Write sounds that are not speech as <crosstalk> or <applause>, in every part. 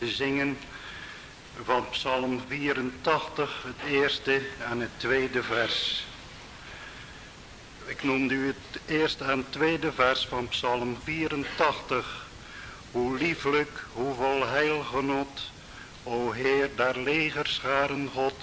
zingen van Psalm 84, het eerste en het tweede vers. Ik noemde u het eerste en tweede vers van Psalm 84. Hoe lieflijk, hoe vol heilgenot, o Heer, daar legerscharen God,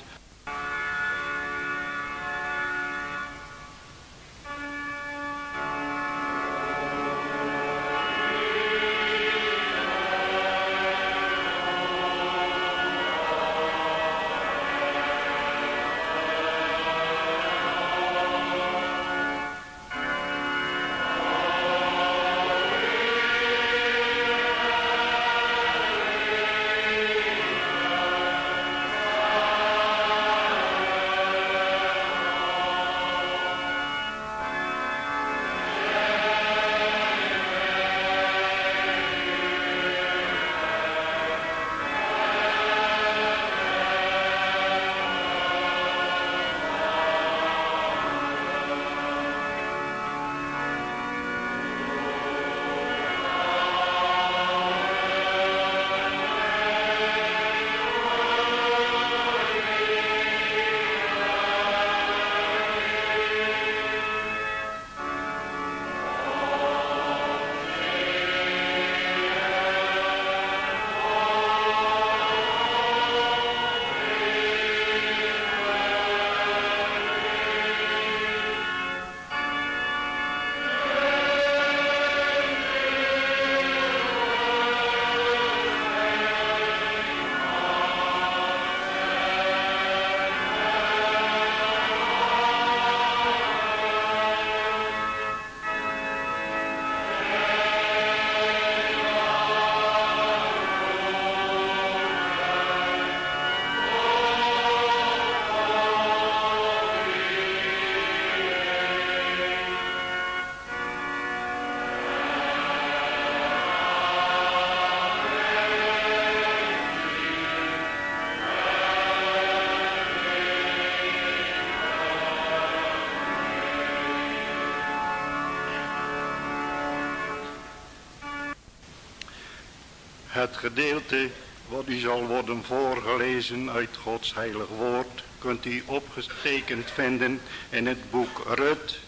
Het gedeelte wat u zal worden voorgelezen uit Gods heilig woord kunt u opgetekend vinden in het boek Rut,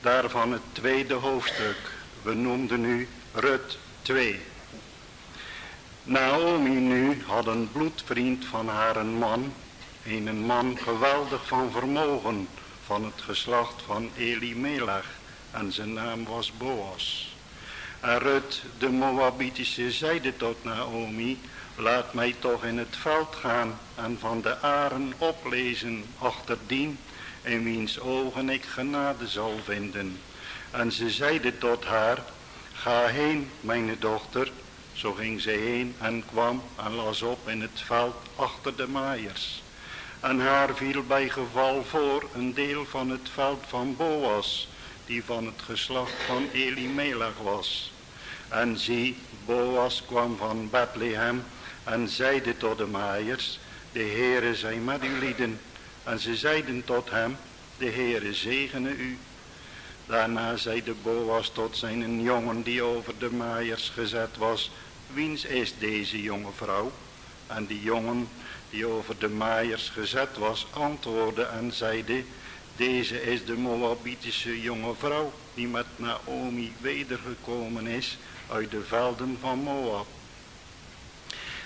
daarvan het tweede hoofdstuk. We noemden nu Rut 2. Naomi nu had een bloedvriend van haar een man, een man geweldig van vermogen van het geslacht van Elimelech en zijn naam was Boas. En Rut, de Moabitische, zeide tot Naomi, laat mij toch in het veld gaan en van de aren oplezen achterdien, in wiens ogen ik genade zal vinden. En ze zeide tot haar, ga heen, mijn dochter. Zo ging ze heen en kwam en las op in het veld achter de maaiers. En haar viel bij geval voor een deel van het veld van Boas, die van het geslacht van Elimelech was. En zie, Boas kwam van Bethlehem en zeide tot de maaiers, de Heere zij met uw lieden. En ze zeiden tot hem, de Heere zegene u. Daarna zeide Boas tot zijn jongen die over de maaiers gezet was, wiens is deze jonge vrouw? En die jongen die over de maaiers gezet was, antwoordde en zeide, deze is de Moabitische jonge vrouw die met Naomi wedergekomen is uit de velden van Moab.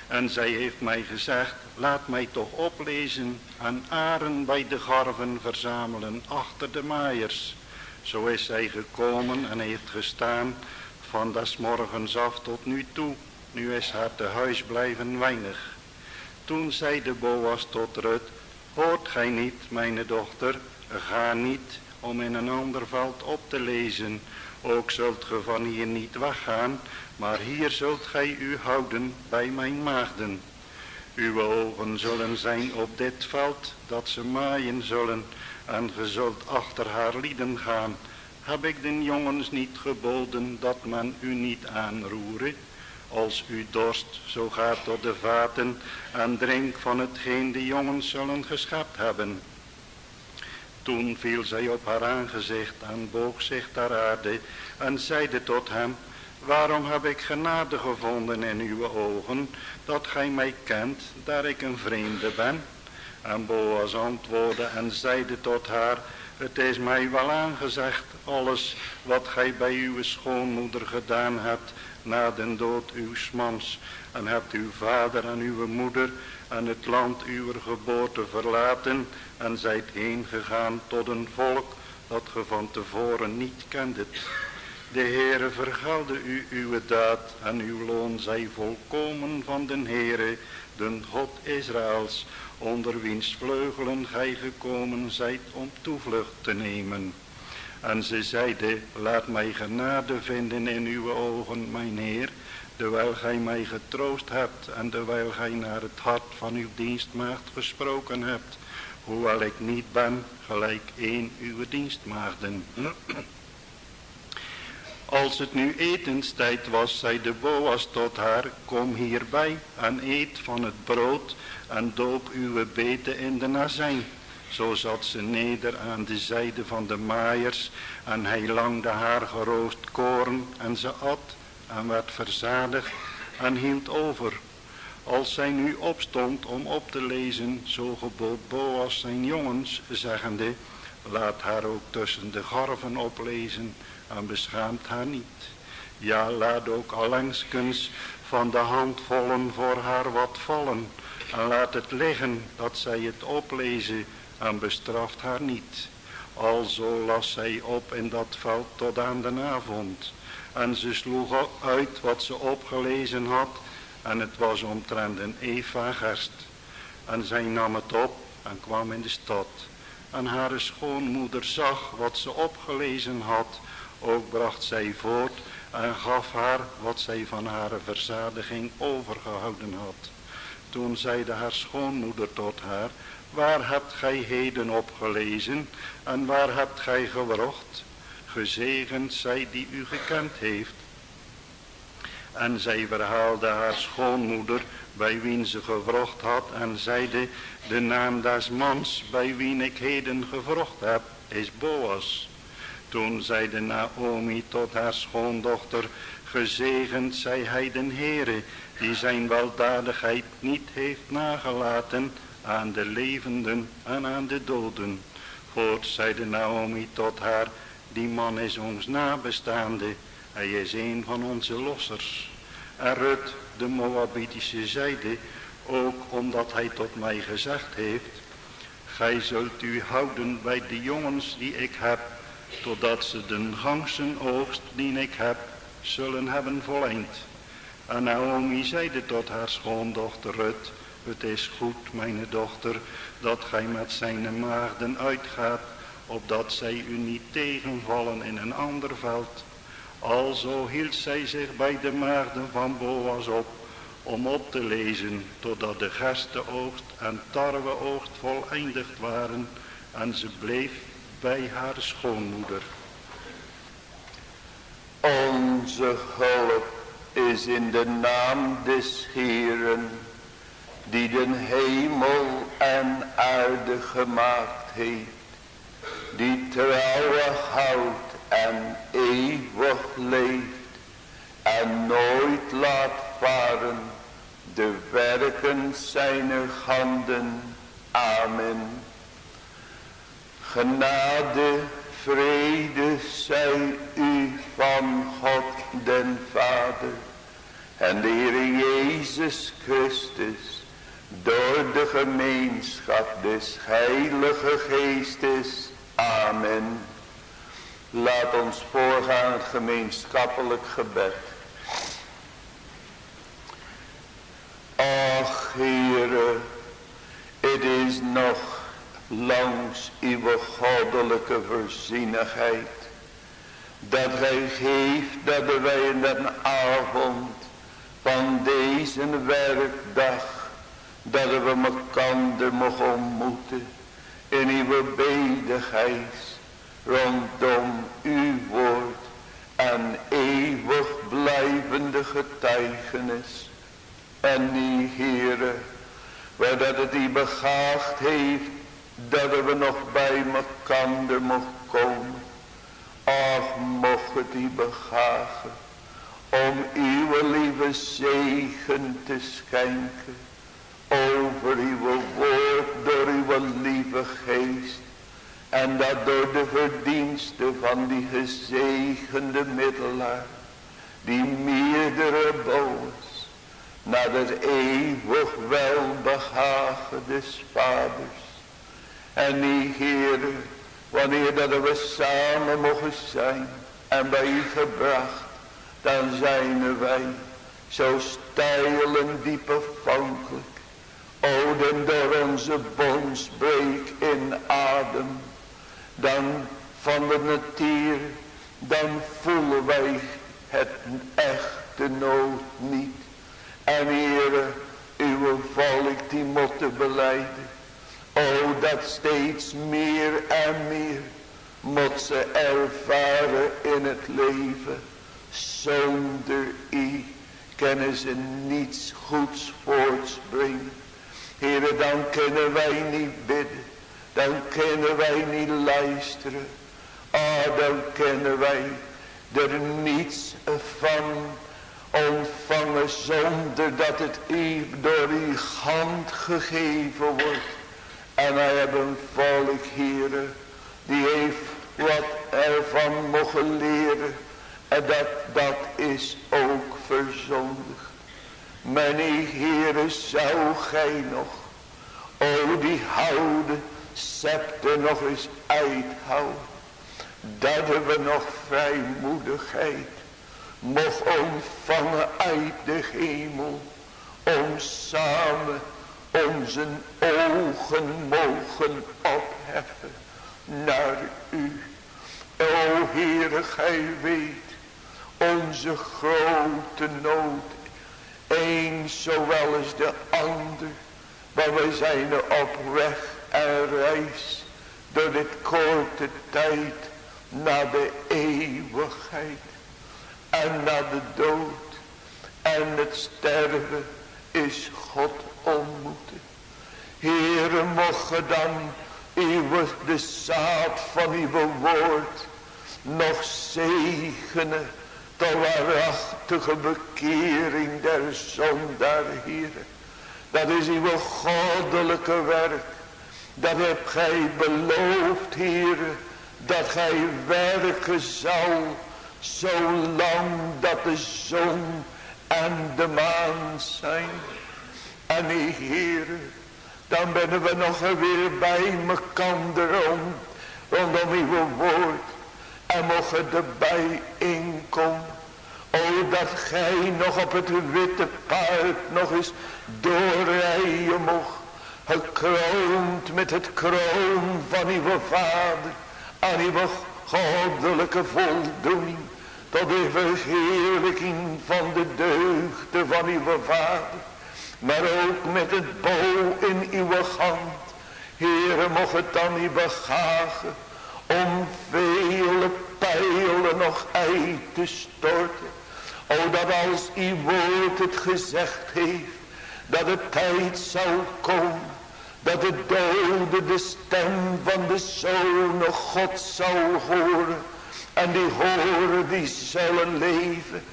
En zij heeft mij gezegd, laat mij toch oplezen en aren bij de garven verzamelen achter de maaiers. Zo is zij gekomen en heeft gestaan van des morgens af tot nu toe. Nu is haar te huis blijven weinig. Toen zei de Boas tot Rut, hoort gij niet, mijn dochter, ga niet om in een ander veld op te lezen. Ook zult ge van hier niet weggaan, maar hier zult gij u houden bij mijn maagden. Uw ogen zullen zijn op dit veld, dat ze maaien zullen, en ge zult achter haar lieden gaan. Heb ik den jongens niet geboden dat men u niet aanroere? Als u dorst, zo gaat tot de vaten en drink van hetgeen de jongens zullen geschept hebben. Toen viel zij op haar aangezicht en boog zich ter aarde en zeide tot hem, waarom heb ik genade gevonden in uw ogen, dat gij mij kent, daar ik een vreemde ben? En Boas antwoordde en zeide tot haar, het is mij wel aangezegd, alles wat gij bij uw schoonmoeder gedaan hebt, na den dood uw mans, en hebt uw vader en uw moeder en het land uw geboorte verlaten, en zijt heen gegaan tot een volk dat ge van tevoren niet kendet. De Heere vergelde u uw daad en uw loon zij volkomen van den Heere, den God Israëls, onder wiens vleugelen gij gekomen zijt om toevlucht te nemen. En ze zeide, laat mij genade vinden in uw ogen, mijn Heer, terwijl gij mij getroost hebt en terwijl gij naar het hart van uw dienstmaagd gesproken hebt, hoewel ik niet ben gelijk een uw dienstmaagden. <clears throat> Als het nu etenstijd was, zei de Boas tot haar, kom hierbij en eet van het brood en doop uw beten in de nazijn. Zo zat ze neder aan de zijde van de maaiers en hij langde haar geroost koren en ze at en werd verzadigd en hield over. Als zij nu opstond om op te lezen, zo gebood Boas zijn jongens, zeggende, laat haar ook tussen de garven oplezen en beschaamt haar niet. Ja, laat ook allengskens van de handvollen voor haar wat vallen en laat het liggen dat zij het oplezen en bestraft haar niet. Alzo las zij op in dat veld tot aan de avond. En ze sloeg uit wat ze opgelezen had. En het was omtrent een Eva gerst. En zij nam het op en kwam in de stad. En haar schoonmoeder zag wat ze opgelezen had. Ook bracht zij voort en gaf haar wat zij van haar verzadiging overgehouden had. Toen zeide haar schoonmoeder tot haar, waar hebt gij heden opgelezen en waar hebt gij gewrocht? Gezegend zij die u gekend heeft. En zij verhaalde haar schoonmoeder bij wien ze gewrocht had en zeide, de naam des mans bij wien ik heden gewrocht heb, is Boas. Toen zeide Naomi tot haar schoondochter, gezegend zij hij den Heere, die zijn weldadigheid niet heeft nagelaten aan de levenden en aan de doden. Voort zeide Naomi tot haar, die man is ons nabestaande, hij is een van onze lossers. En Rut, de Moabitische, zeide, ook omdat hij tot mij gezegd heeft, gij zult u houden bij de jongens die ik heb, totdat ze de gangsen oogst die ik heb, zullen hebben voleind. En Naomi zeide tot haar schoondochter Rut, het is goed, mijn dochter, dat gij met zijn maagden uitgaat, opdat zij u niet tegenvallen in een ander veld. Alzo hield zij zich bij de maagden van Boas op, om op te lezen, totdat de gestenoogst en tarweoogst voleindigd waren, en ze bleef bij haar schoonmoeder. Onze hulp is in de naam des Heeren, die den hemel en aarde gemaakt heeft, die trouwen houdt en eeuwig leeft, en nooit laat varen de werken zijner handen. Amen. Genade, vrede zij u van God den Vader en de Heer Jezus Christus door de gemeenschap des Heilige Geestes. Amen. Laat ons voorgaan het gemeenschappelijk gebed. Ach Heere, het is nog langs uw goddelijke voorzienigheid dat gij geeft dat wij in de avond van deze werkdag dat we mekander mogen ontmoeten in uw bedigheid rondom uw woord en eeuwig blijvende getuigenis. En die Heere, waar dat het u begaagd heeft dat we nog bij mekander mogen komen. Ach, mocht het u begagen om uw lieve zegen te schenken over uw woord door uw lieve geest. En dat door de verdiensten van die gezegende middelaar, die meerdere bouwers, naar het eeuwig welbehagen des vaders. En die Heere, wanneer dat we samen mogen zijn en bij u gebracht, dan zijn wij zo stijl en diep afhankelijk O, dan door onze bondsbreek in adem, dan van de natuur, dan voelen wij het echte nood niet. En Heere, uw volk die moeten beleiden. O, dat steeds meer en meer moet ze ervaren in het leven. Zonder u kunnen ze niets goeds voortbrengen. Heere, dan kunnen wij niet bidden. Dan kunnen wij niet luisteren. Ah, dan kunnen wij er niets van ontvangen zonder dat het door uw hand gegeven wordt. En wij hebben een volk, Heere, die heeft wat ervan mogen leren. En dat, dat is ook verzondigd. Mijn Heere, zou gij nog, o die houden, scepter nog eens uithouden. Dat we nog vrijmoedigheid mocht ontvangen uit de hemel. Om samen onze ogen mogen opheffen naar u. O Heere, gij weet onze grote nood een zowel als de ander. Maar we zijn op weg en reis door dit korte tijd naar de eeuwigheid en naar de dood. En het sterven is God ontmoeten. Heere, mocht dan uw de zaad van uw woord nog zegenen de waarachtige bekering der zondaar, Heer. Dat is uw goddelijke werk. Dat hebt gij beloofd, Heer, dat gij werken zal, zolang dat de zon en de maan zijn. En Heer, dan ben we nog weer bij mekander rond, rondom uw woord. En mogen de bijeenkomst. O dat gij nog op het witte paard nog eens doorrijden mocht. Gekroond met het kroon van uw vader. Aan uw goddelijke voldoening. Tot de verheerlijking van de deugden van uw vader. Maar ook met het bow in uw hand. Heere mocht het dan niet begagen om vele pijlen nog uit te storten. O dat als uw woord het gezegd heeft, dat de tijd zal komen, dat de dode de stem van de Zoon God zal horen. En die horen, die zullen leven.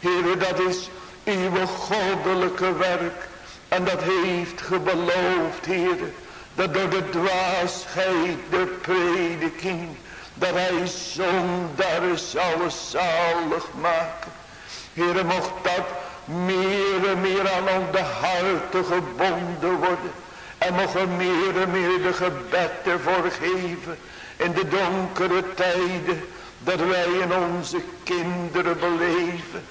Heere, dat is uw goddelijke werk. En dat heeft gebeloofd, Heere dat door de dwaasheid der prediking, dat hij zonder zal zalig maken. Heere, mocht dat meer en meer aan onze harten gebonden worden. En mocht er meer en meer de gebed ervoor geven in de donkere tijden, dat wij in onze kinderen beleven.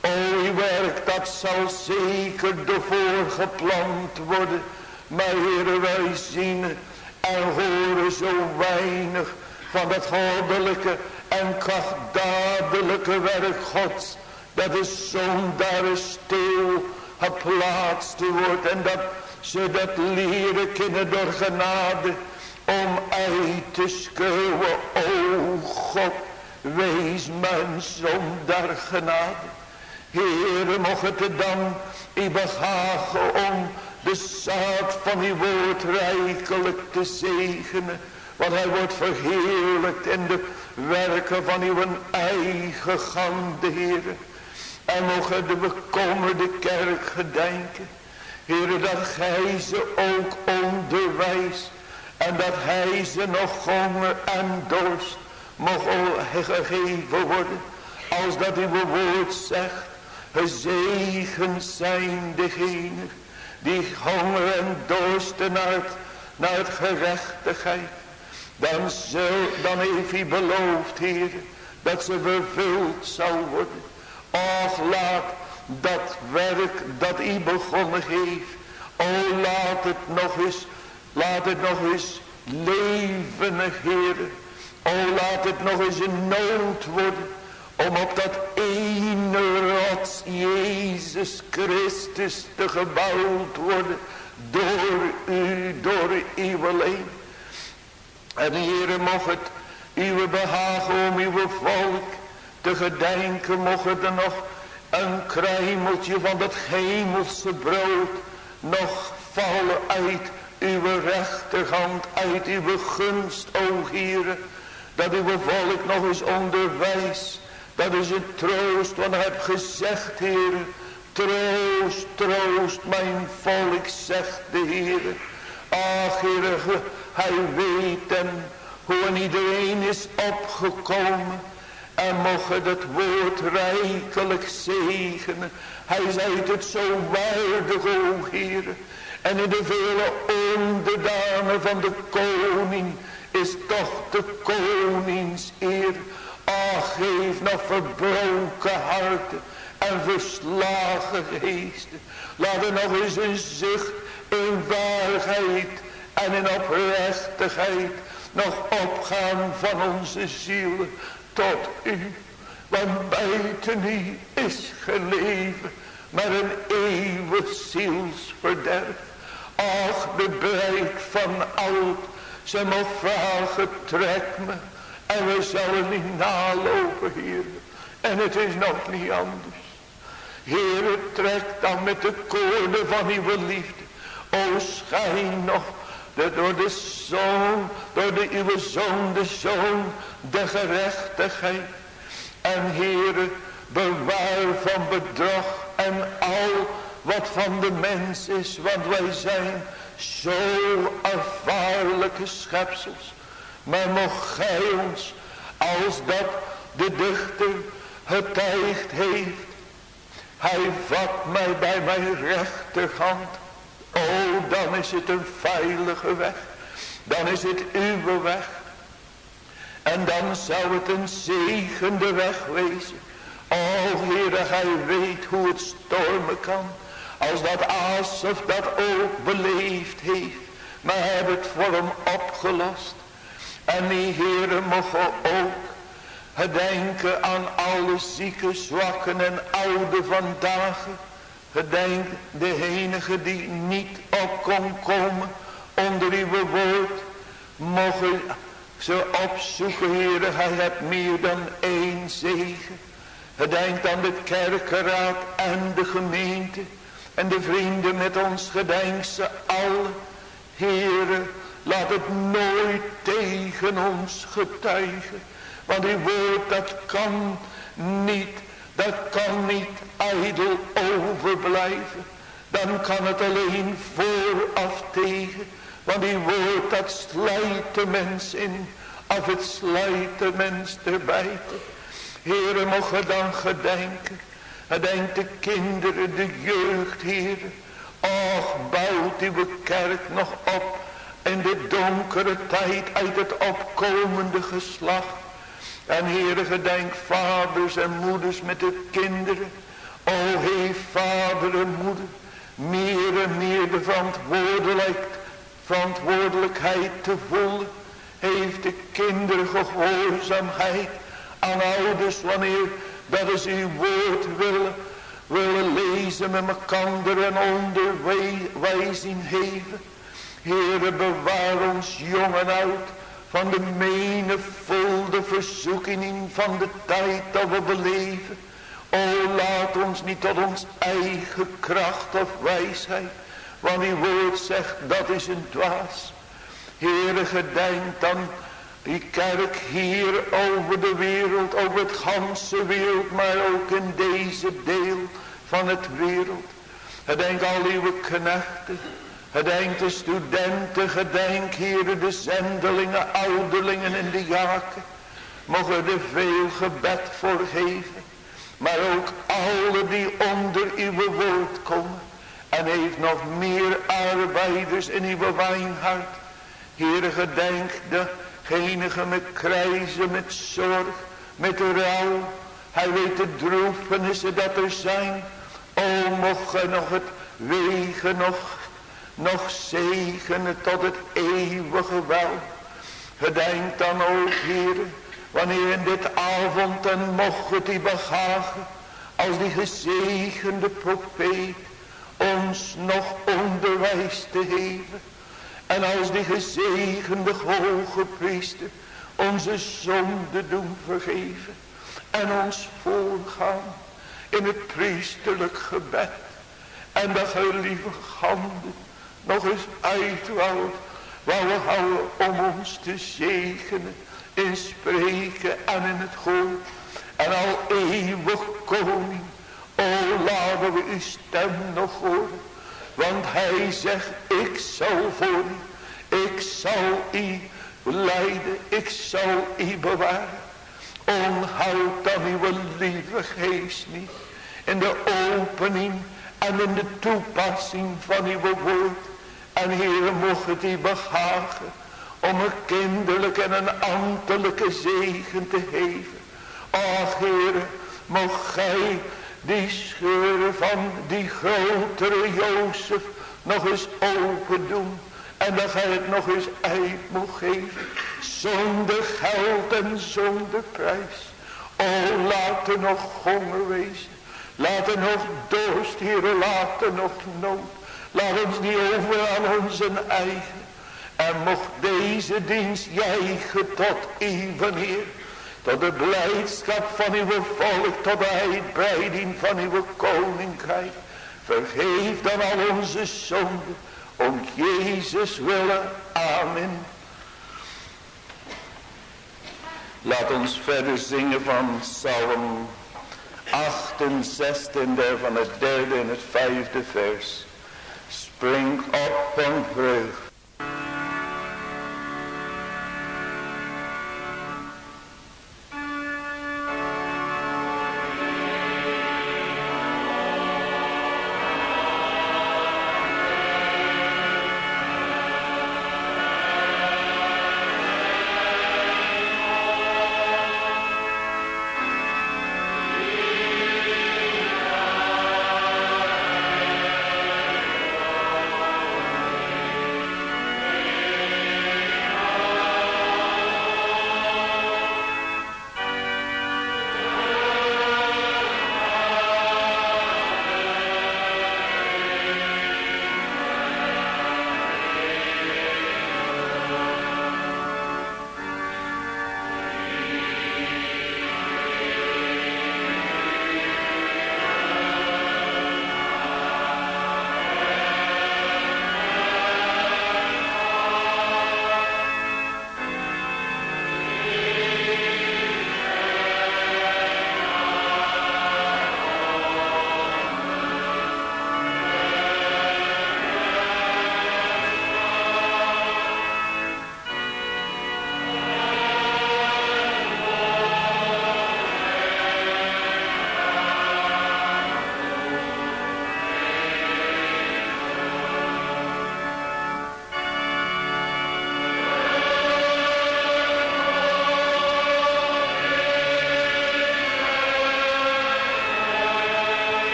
O, uw werk, dat zal zeker ervoor geplant worden maar heren, wij zien en horen zo weinig van het goddelijke en krachtdadelijke werk Gods. Dat de zondaar stil geplaatst wordt en dat ze dat leren kunnen door genade om uit te schreeuwen. O God, wees mijn zondaar genade. Heere, mocht het dan i behagen om de zaad van uw woord rijkelijk te zegenen. Want hij wordt verheerlijkt in de werken van uw eigen gang, de Heer. En mogen de bekommerde kerk gedenken. Heere, dat gij ze ook onderwijst. En dat hij ze nog honger en dorst mocht gegeven worden. Als dat uw woord zegt. Gezegend zijn degenen die honger en dorsten naar het, naar het gerechtigheid. Dan, zul, dan heeft hij beloofd, Heer, dat ze vervuld zal worden. Och, laat dat werk dat hij begonnen heeft. O, laat het nog eens, laat het nog eens levendig, Heer. O, laat het nog eens een nood worden. Om op dat ene rots Jezus Christus te gebouwd worden. Door u, door uw alleen. En Heere, mocht het uw behagen om uw volk te gedenken. Mocht er nog een kruimeltje van dat hemelse brood nog vallen uit uw rechterhand, uit uw gunst, o Heere. Dat uw volk nog eens onderwijst. Dat is een troost, want ik heb gezegd, Heere. Troost, troost, mijn volk, zegt de Heere. Ach, Heere, hij weet en hoe iedereen is opgekomen. En mocht het woord rijkelijk zegenen. Hij zei het zo waardig, o Heer. En in de vele onderdanen van de koning is toch de konings eer. Ach, geef nog verbroken harten en verslagen geesten. Laat er nog eens een zucht in waarheid en in oprechtigheid nog opgaan van onze zielen tot u. Want buiten u is geleven maar een eeuwig zielsverderf. Ach, de breid van oud, ze mag vragen, trek me. En we zullen niet nalopen, Heer. En het is nog niet anders. Heer, trek dan met de koorden van uw liefde. O, schijn nog de, door de zoon, door de uw zoon, de zoon, de gerechtigheid. En Heere, bewaar van bedrog en al wat van de mens is, want wij zijn zo ervaarlijke schepsels. Maar mocht gij ons, als dat de dichter getuigd heeft, hij vat mij bij mijn rechterhand dan is het een veilige weg. Dan is het uw weg. En dan zou het een zegende weg wezen. Oh, Heer, hij weet hoe het stormen kan. Als dat Asaf dat ook beleefd heeft. Maar heeft het voor hem opgelost. En die Heere mogen ook gedenken aan alle zieke, zwakken en oude vandaag. Gedenk de die niet op kon komen onder uw woord. Mogen ze opzoeken, heren, hij hebt meer dan één zegen. Gedenk aan de kerkenraad en de gemeente. En de vrienden met ons gedenk ze alle. Heren, laat het nooit tegen ons getuigen. Want uw woord dat kan niet dat kan niet ijdel overblijven. Dan kan het alleen vooraf tegen. Want die woord dat slijt de mens in. Of het slijt de mens erbij. Heren, mogen dan gedenken. Gedenk de kinderen, de jeugd, heren. Och, bouwt uw kerk nog op. In de donkere tijd uit het opkomende geslacht. En Heere, gedenk vaders en moeders met de kinderen. O, heeft vader en moeder meer en meer de verantwoordelijk, verantwoordelijkheid te voelen. Heeft de kinderen gehoorzaamheid aan ouders wanneer dat is uw woord willen, willen lezen met elkaar en onderwijzing geven. Heere, bewaar ons jong en oud van de menigvuldige verzoeking van de tijd dat we beleven. O laat ons niet tot ons eigen kracht of wijsheid. Want die woord zegt dat is een dwaas. Heere gedenk dan Die kerk hier over de wereld, over het ganse wereld, maar ook in deze deel van het wereld. Gedenk al uw knechten, gedenk de studenten, gedenk hier de zendelingen, ouderlingen en de jaken. Mogen er veel gebed voor geven. Maar ook alle die onder uw woord komen. En heeft nog meer arbeiders in uw wijnhart. Heere gedenk degenigen met krijzen, met zorg, met rouw. Hij weet de droefenissen dat er zijn. O mocht nog het wegen nog, nog zegenen tot het eeuwige wel. Gedenk dan ook, Heer, wanneer in dit avond en mocht het die begagen, als die gezegende profeet ons nog onderwijs te geven. En als die gezegende hoge priester onze zonde doen vergeven. En ons voorgaan in het priesterlijk gebed. En dat hij lieve handen nog eens. Waar we houden om ons te zegenen. In spreken en in het goed. En al eeuwig koning. O laten we uw stem nog horen. Want hij zegt ik zal voor u. Ik zal u leiden. Ik zal u bewaren. Onhoud dan uw lieve geest niet in de opening en in de toepassing van uw woord. En Heer, mocht het u behagen om een kinderlijke en een ambtelijke zegen te geven. Ach Heer, mocht gij die scheuren van die grotere Jozef nog eens open doen. En dat gij het nog eens uit mocht geven. Zonder geld en zonder prijs. O, laat er nog honger wezen. Laat nog dorst, Heer, laat er nog nood. Laat ons niet over aan onze eigen. En mocht deze dienst juichen tot even, Heer. Tot de blijdschap van uw volk, tot de uitbreiding van uw koninkrijk. Vergeef dan al onze zonden, om Jezus willen. Amen. Laat ons verder zingen van Psalm 68 van het derde en het vijfde vers. Spring op van vreugd.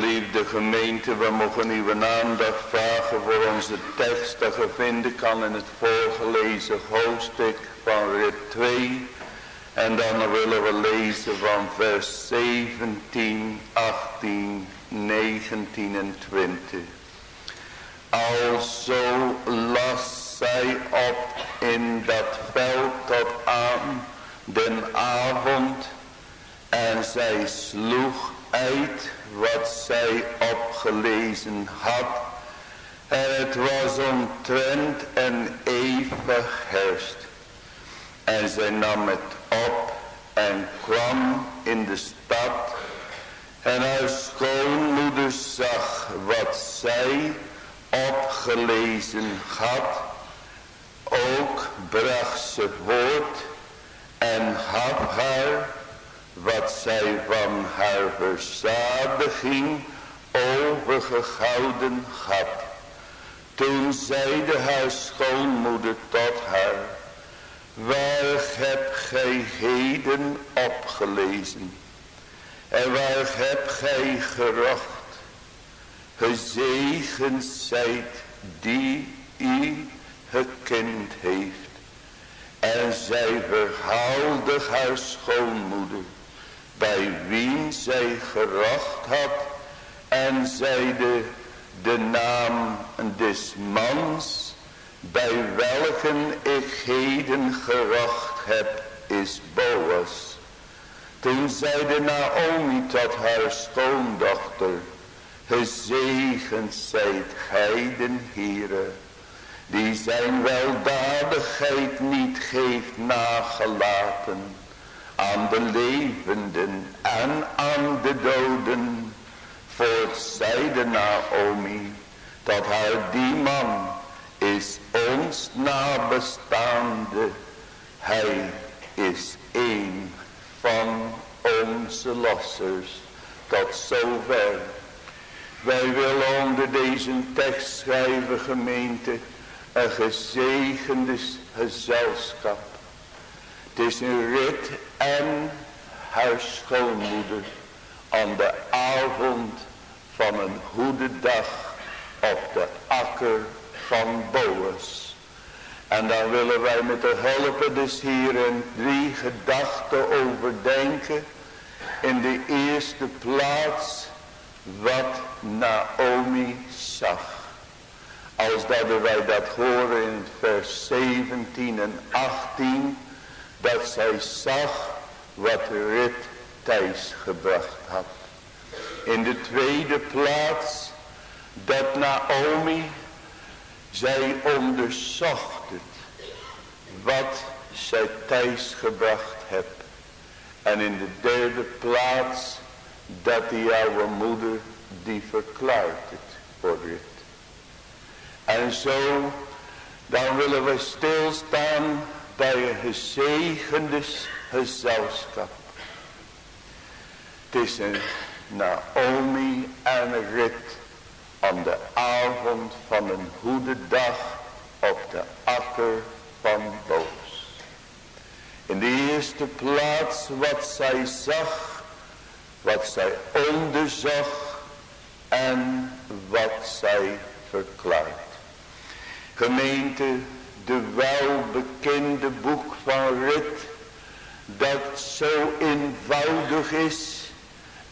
Geliefde gemeente, we mogen uw aandacht vragen voor onze tekst dat je vinden kan in het voorgelezen hoofdstuk van rit 2. En dan willen we lezen van vers 17, 18, 19 en 20. Had. En het was omtrent een eeuwig herfst. En zij nam het op en kwam in de stad. En haar schoonmoeder zag wat zij opgelezen had. Ook bracht ze woord en had haar wat zij van haar verzadiging overgehouden had. Toen zeide haar schoonmoeder tot haar, waar hebt gij heden opgelezen? En waar hebt gij gerocht? Gezegend zijt die u gekend heeft. En zij verhaalde haar schoonmoeder bij wie zij geracht had en zeide de naam des mans bij welken ik heden geracht heb is Boas. Toen zeide Naomi tot haar schoondochter, gezegend zijt gij den die zijn weldadigheid niet geeft nagelaten aan de levenden en aan de doden. Voortzeide Naomi dat haar die man is ons nabestaande. Hij is een van onze lossers. Tot zover. Wij willen onder deze tekst schrijven gemeente een gezegende gezelschap. Het is een rit en haar schoonmoeder aan de avond van een goede dag op de akker van Boas. En dan willen wij met de hulp des Heeren drie gedachten overdenken. In de eerste plaats wat Naomi zag. Als dat wij dat horen in vers 17 en 18 dat zij zag wat Rut thuis gebracht had. In de tweede plaats dat Naomi, zij onderzocht het, wat zij thuis gebracht hebt. En in de derde plaats dat die oude moeder, die verklaart het voor Rut. En zo, dan willen we stilstaan bij een gezegende gezelschap. Het is een Naomi en rit aan de avond van een goede dag op de akker van Boos. In de eerste plaats wat zij zag, wat zij onderzocht en wat zij verklaart. Gemeente, de welbekende boek van Rut, dat zo eenvoudig is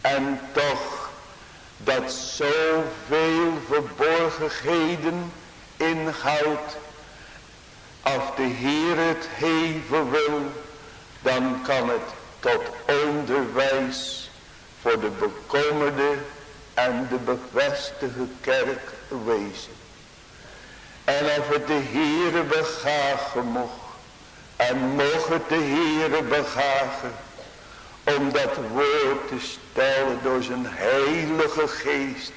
en toch dat zoveel verborgenheden inhoudt. Als de Heer het heven wil, dan kan het tot onderwijs voor de bekommerde en de bevestigde kerk wezen. En of het de Heere begagen mocht. En mocht het de Heere begagen. Om dat woord te stellen door zijn heilige geest.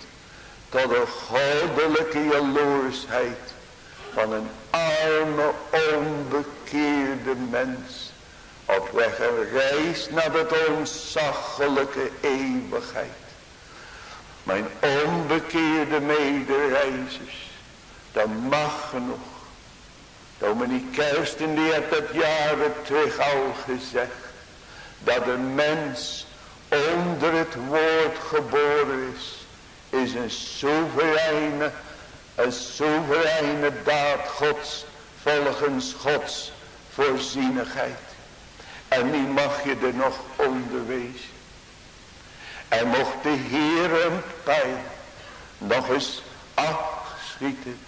Tot een goddelijke jaloersheid. Van een arme onbekeerde mens. Op weg een reis naar het onzaglijke eeuwigheid. Mijn onbekeerde medereizers dan mag genoeg. Dominee Kersten die heeft dat jaren terug al gezegd. Dat een mens onder het woord geboren is. is een soevereine, een soevereine daad Gods, volgens Gods voorzienigheid. En die mag je er nog onderwezen. En mocht de Heer een pijl nog eens afschieten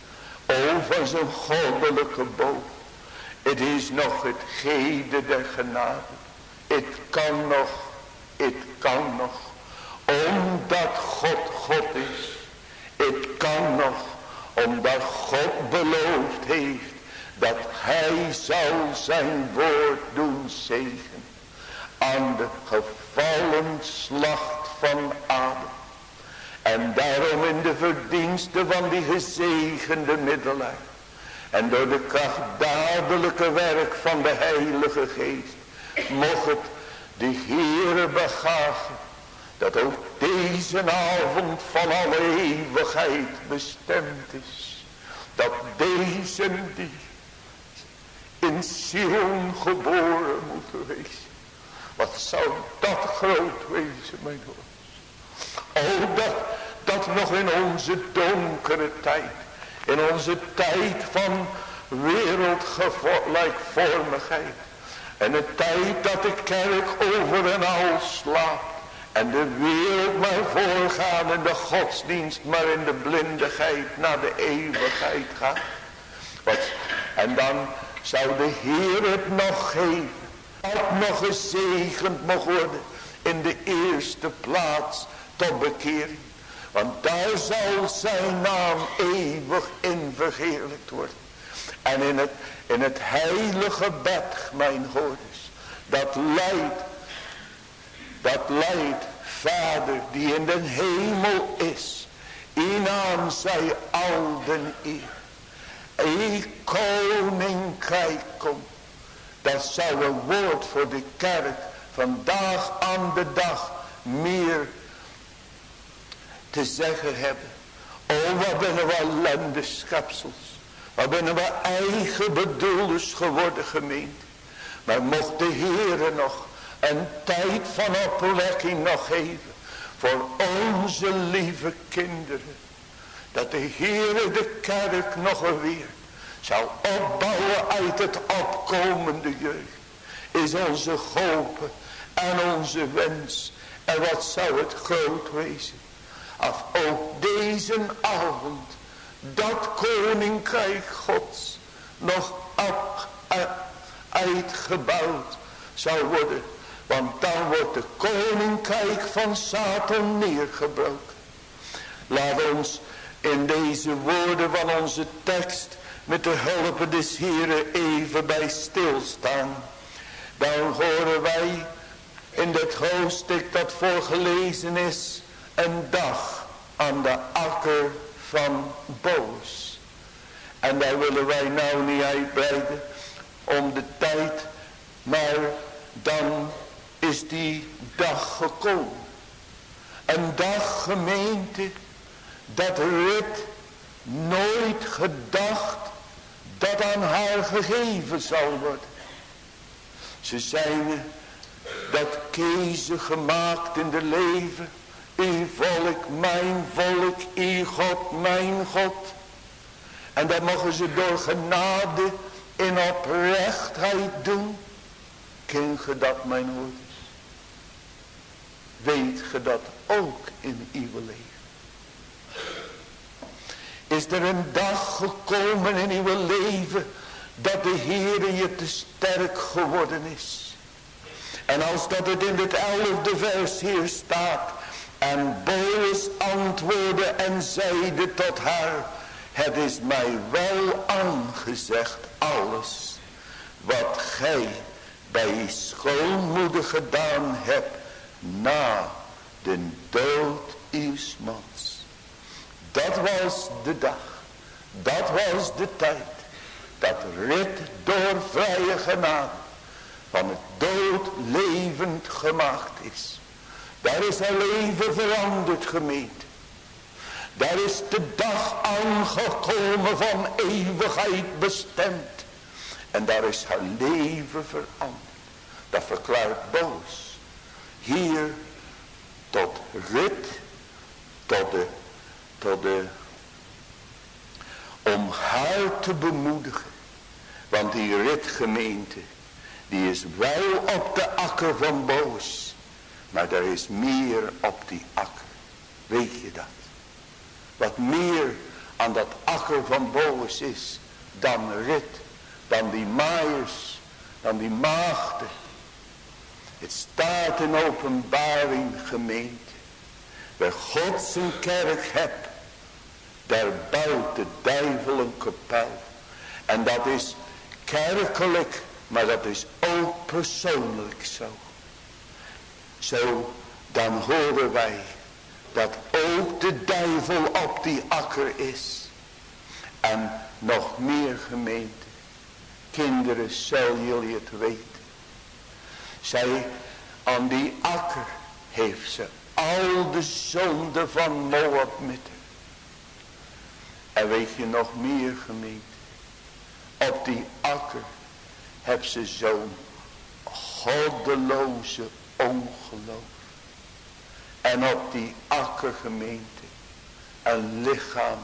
over zijn goddelijke boog. Het is nog het gede der genade. Het kan nog, het kan nog. Omdat God God is. Het kan nog, omdat God beloofd heeft dat hij zal zijn woord doen zegen aan de gevallen slacht van Adam. En daarom in de verdiensten van die gezegende middelaar. En door de krachtdadelijke werk van de Heilige Geest. Mocht het de Heere begaven. Dat ook deze avond van alle eeuwigheid bestemd is. Dat deze die in Sion geboren moeten wezen. Wat zou dat groot wezen, mijn God. Oh, dat, dat nog in onze donkere tijd. In onze tijd van wereldgelijkvormigheid. En de tijd dat de kerk over en al slaapt. En de wereld maar voorgaan in de godsdienst maar in de blindigheid naar de eeuwigheid gaat. Wat, en dan zou de Heer het nog geven. Dat nog gezegend mag worden in de eerste plaats tot bekering. Want daar zal zijn naam eeuwig in verheerlijkt worden. En in het, in het heilige bed, mijn hoorders, dat leidt, dat leidt, Vader die in de hemel is, in naam zij al den eer. Een koninkrijk komt. Dat zou een woord voor de kerk vandaag aan de dag meer te zeggen hebben. Oh, wat binnen we ellende schepsels. Wat binnen we eigen bedoelers geworden gemeente. Maar mocht de Heere nog een tijd van opwekking nog geven. Voor onze lieve kinderen. Dat de Heere de kerk nog weer zal opbouwen uit het opkomende jeugd. Is onze hoop en onze wens. En wat zou het groot wezen af ook deze avond dat koninkrijk gods nog op, uitgebouwd zou worden. Want dan wordt de koninkrijk van Satan neergebroken. Laat ons in deze woorden van onze tekst met de hulp des Heren even bij stilstaan. Dan horen wij in dit hoofdstuk dat voorgelezen is een dag aan de akker van Boos. En daar willen wij nou niet uitbreiden om de tijd, maar dan is die dag gekomen. Een dag gemeente dat Rut nooit gedacht dat aan haar gegeven zal worden. Ze zijn dat kiezen gemaakt in de leven uw volk, mijn volk, uw God, mijn God. En dat mogen ze door genade in oprechtheid doen. Ken ge dat, mijn hoorders? Weet ge dat ook in uw leven? Is er een dag gekomen in uw leven dat de Heer je te sterk geworden is? En als dat het in het elfde vers hier staat, en Boos antwoordde en zeide tot haar, het is mij wel aangezegd alles wat gij bij je schoonmoeder gedaan hebt na de dood uws mans. Dat was de dag, dat was de tijd, dat rit door vrije genade van het dood levend gemaakt is. Daar is haar leven veranderd gemeente. Daar is de dag aangekomen van eeuwigheid bestemd. En daar is haar leven veranderd. Dat verklaart boos. Hier tot rit, tot de tot de, om haar te bemoedigen. Want die ritgemeente, die is wel op de akker van Boos. Maar er is meer op die akker. Weet je dat? Wat meer aan dat akker van Boos is dan rit, dan die maaiers, dan die maagden. Het staat in openbaring gemeente. Waar God zijn kerk hebt, daar bouwt de duivel een kapel. En dat is kerkelijk, maar dat is ook persoonlijk zo. Zo, dan horen wij dat ook de duivel op die akker is. En nog meer gemeente. Kinderen, zullen jullie het weten. Zij aan die akker heeft ze al de zonde van Moab met En weet je nog meer gemeente. Op die akker heb ze zo'n goddeloze ongeloof. En op die akkergemeente een lichaam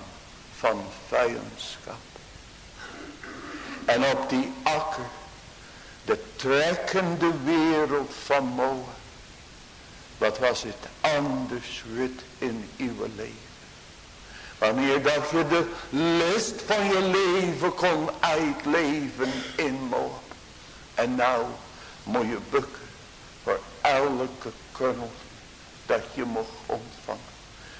van vijandschap. En op die akker de trekkende wereld van Moab. Wat was het anders wit in uw leven. Wanneer dat je de list van je leven kon uitleven in Moab. En nou moet je bukken elke kernel dat je mocht ontvangen.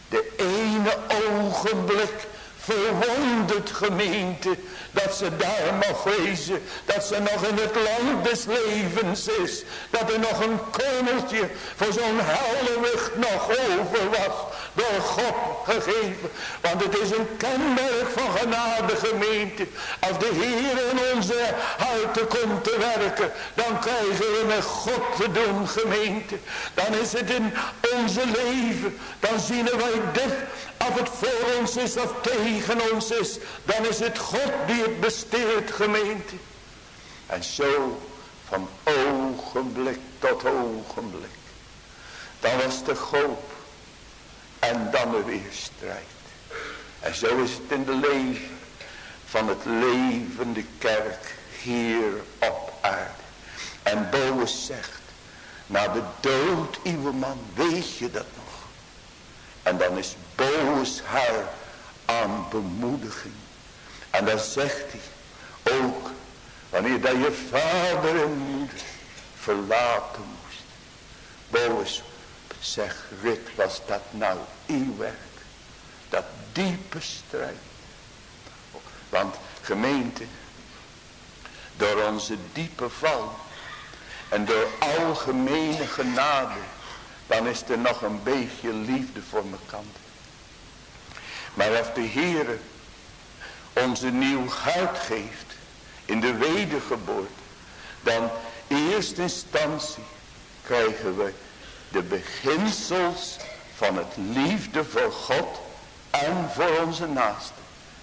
De ene ogenblik verwonderd gemeente dat ze daar mag wezen. Dat ze nog in het land des levens is. Dat er nog een komeltje voor zo'n helweg nog over was. Door God gegeven. Want het is een kenmerk van genade gemeente. Als de Heer in onze harten komt te werken. Dan krijgen we met God te doen gemeente. Dan is het in onze leven. Dan zien wij dit. Of het voor ons is of tegen ons is. Dan is het God die het besteert gemeente. En zo van ogenblik tot ogenblik. Dan was de hoop. En dan er weer strijd. En zo is het in de leven van het levende kerk hier op aarde. En Boas zegt, na de dood uw man, weet je dat nog? En dan is Boas haar aan bemoediging. En dan zegt hij ook wanneer dat je vader en moeder verlaten moest. Boos zegt Rit was dat nou uw werk. Dat diepe strijd. Want gemeente door onze diepe val en door algemene genade dan is er nog een beetje liefde voor mijn kant. Maar als de Heere ons een nieuw hart geeft in de wedergeboorte, dan in eerste instantie krijgen we de beginsels van het liefde voor God en voor onze naasten.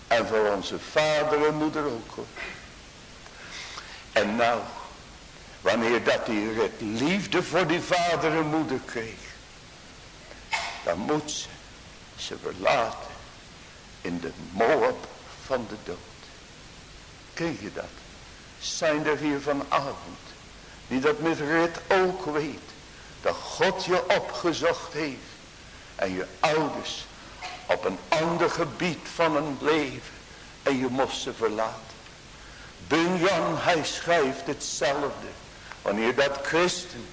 En voor onze vader en moeder ook. En nou, wanneer dat hij het liefde voor die vader en moeder kreeg, dan moet ze ze verlaten in de Moab van de dood. Ken je dat? Zijn er hier vanavond die dat met rit ook weet. Dat God je opgezocht heeft. En je ouders op een ander gebied van een leven. En je moest ze verlaten. Bunyan hij schrijft hetzelfde. Wanneer dat christen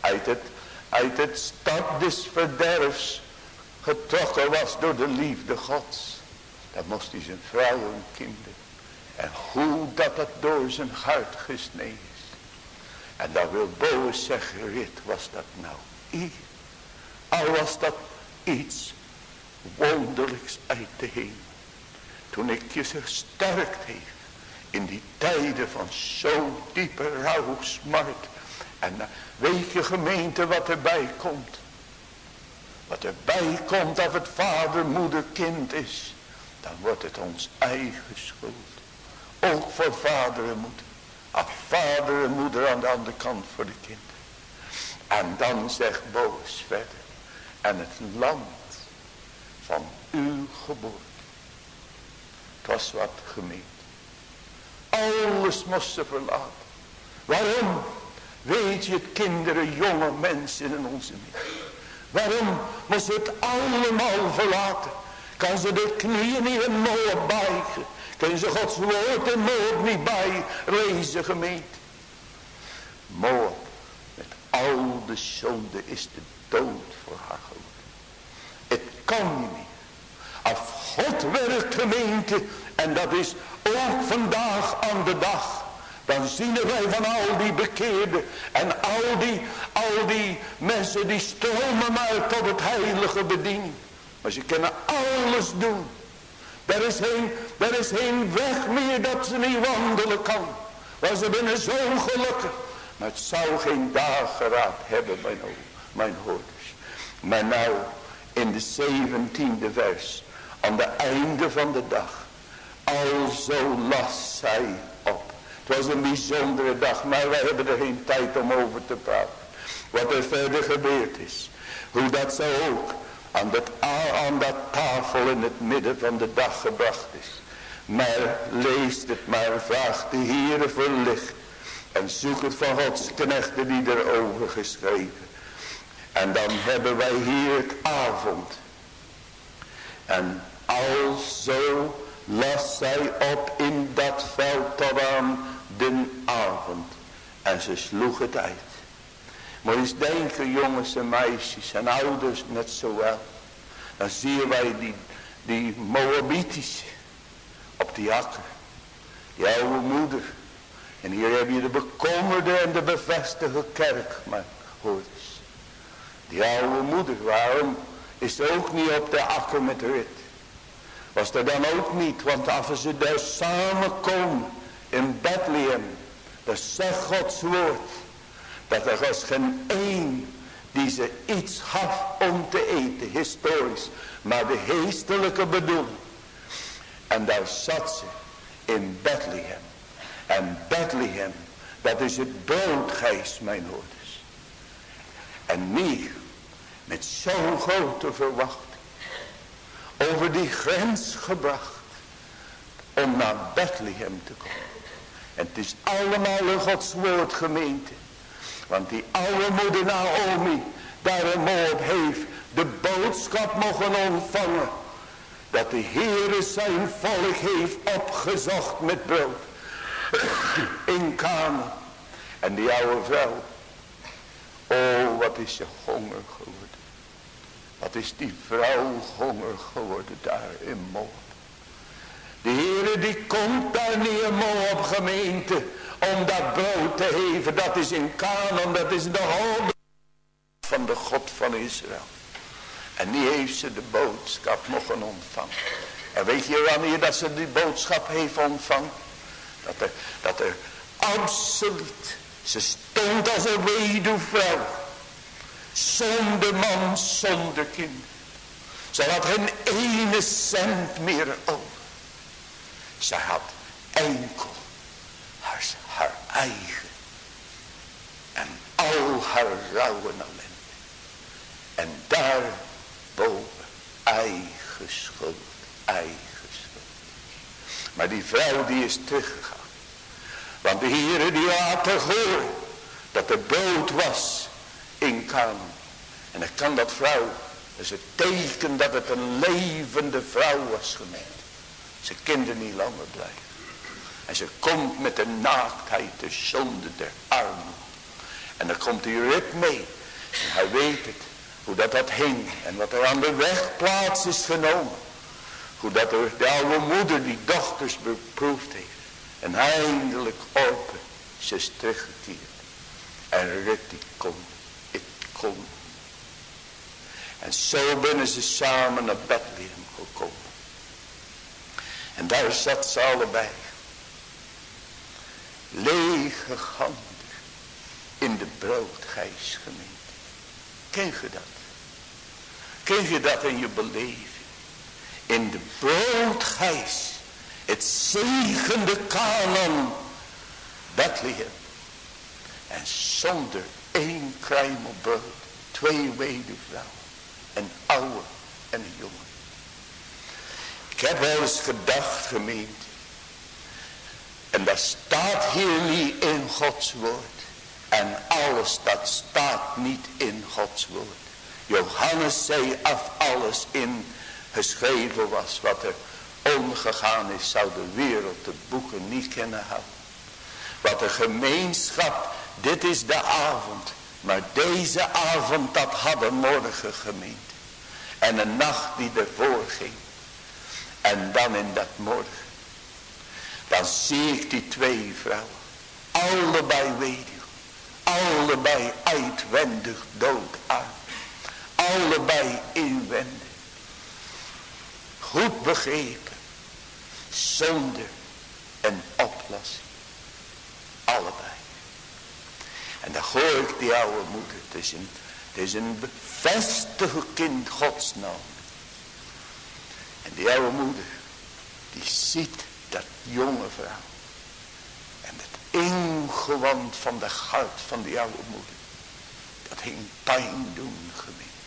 uit het, uit het stad des verderfs getrokken was door de liefde gods. Dan moest hij zijn vrouw en kinderen. En hoe dat het door zijn hart gesneden. En dan wil Boos zeggen, Rit, was dat nou hier? Al was dat iets wonderlijks uit de hemel. Toen ik je gesterkt heeft in die tijden van zo'n diepe rouw, smart. En uh, weet je gemeente wat erbij komt? Wat erbij komt of het vader, moeder, kind is. Dan wordt het ons eigen schuld. Ook voor vader en moeder. Af vader en moeder aan de andere kant voor de kinderen. En dan zegt Boos verder. En het land van uw geboorte. Het was wat gemeend. Alles moest ze verlaten. Waarom? Weet je kinderen, jonge mensen in onze midden. Waarom moest het allemaal verlaten? Kan ze de knieën niet in Moab buigen? Kun ze Gods woord in Moab niet bij lezen gemeente? Moab met al de zonde is de dood voor haar geworden. Het kan niet meer. Als God werkt gemeente en dat is ook vandaag aan de dag. Dan zien wij van al die bekeerden en al die, al die mensen die stromen maar tot het heilige bediening. Maar ze kunnen alles doen. Er is geen, er is geen weg meer dat ze niet wandelen kan. Want ze binnen zo gelukkig. Maar het zou geen dageraad hebben, mijn, mijn hoorders. Maar nou, in de zeventiende vers, aan het einde van de dag, alzo las zij op. Het was een bijzondere dag, maar wij hebben er geen tijd om over te praten. Wat er verder gebeurd is. Hoe dat zo ook aan dat, aan dat tafel in het midden van de dag gebracht is. Maar leest het maar, vraagt de Heere verlicht. En zoek het van Gods knechten die erover geschreven. En dan hebben wij hier het avond. En alzo las zij op in dat veld tot aan de avond. En ze sloeg het uit. Maar eens denken jongens en meisjes en ouders net zo wel. Dan zien wij die, die Moabitische op die akker. Die oude moeder. En hier heb je de bekommerde en de bevestigde kerk. Maar hoor eens. Die oude moeder, waarom is ze ook niet op de akker met rit? Was er dan ook niet, want als ze daar samenkomen in Bethlehem. Dat zegt Gods woord. Dat er was geen één die ze iets gaf om te eten, historisch. Maar de geestelijke bedoeling. En daar zat ze in Bethlehem. En Bethlehem, dat is het broodgeest, mijn hoorders. En meer, met zo'n grote verwachting, over die grens gebracht, om naar Bethlehem te komen. En het is allemaal een Gods woord gemeente. Want die oude moeder Naomi daar in Moab heeft de boodschap mogen ontvangen. Dat de Heere zijn volk heeft opgezocht met brood. <coughs> In Kana. En die oude vrouw. Oh wat is ze honger geworden. Wat is die vrouw honger geworden daar in Moab. De Heere die komt daar in Moab gemeente om dat brood te geven. Dat is in Canaan, dat is de hoogte van de God van Israël. En die heeft ze de boodschap mogen ontvangen. En weet je wanneer dat ze die boodschap heeft ontvangen? Dat er, dat er absoluut, ze stond als een weduwvrouw. Zonder man, zonder kind. Ze had geen ene cent meer over. Zij had enkel eigen. En al haar rouwe ellende. En daar boven eigen schuld, eigen schuld. Maar die vrouw die is teruggegaan. Want de Heere die had gehoord dat er brood was in Canaan. En dan kan dat vrouw, dat is het teken dat het een levende vrouw was gemeend. Ze kende niet langer blijven. En ze komt met de naaktheid, de zonde der armen. En dan komt die rit mee. En hij weet het. Hoe dat dat hing. En wat er aan de weg plaats is genomen. Hoe dat er de oude moeder die dochters beproefd heeft. En eindelijk open. Ze is teruggekeerd. En Rut die komt. Ik kom. En zo binnen ze samen naar Bethlehem gekomen. En daar zat ze allebei. Lege handen in de broodgijsgemeente. Ken je dat? Ken je dat in je beleving? In de broodgijs. Het zegende kanon. Bethlehem. En zonder één kruimel brood. Twee weduwvrouwen. Een oude en een jongen. Ik heb wel eens gedacht gemeend. En dat staat hier niet in Gods woord. En alles dat staat niet in Gods woord. Johannes zei af alles in geschreven was wat er omgegaan is, zou de wereld de boeken niet kunnen houden. Wat de gemeenschap, dit is de avond. Maar deze avond, dat hadden morgen gemeend. En een nacht die ervoor ging. En dan in dat morgen. Dan zie ik die twee vrouwen. Allebei weduw. Allebei uitwendig dood aan. Allebei inwendig. Goed begrepen. Zonder een oplossing. Allebei. En dan hoor ik die oude moeder. Het is een, het is een bevestigd kind Gods naam. En die oude moeder. Die ziet dat jonge vrouw. En het ingewand van de hart van die oude moeder. Dat ging pijn doen gemeen.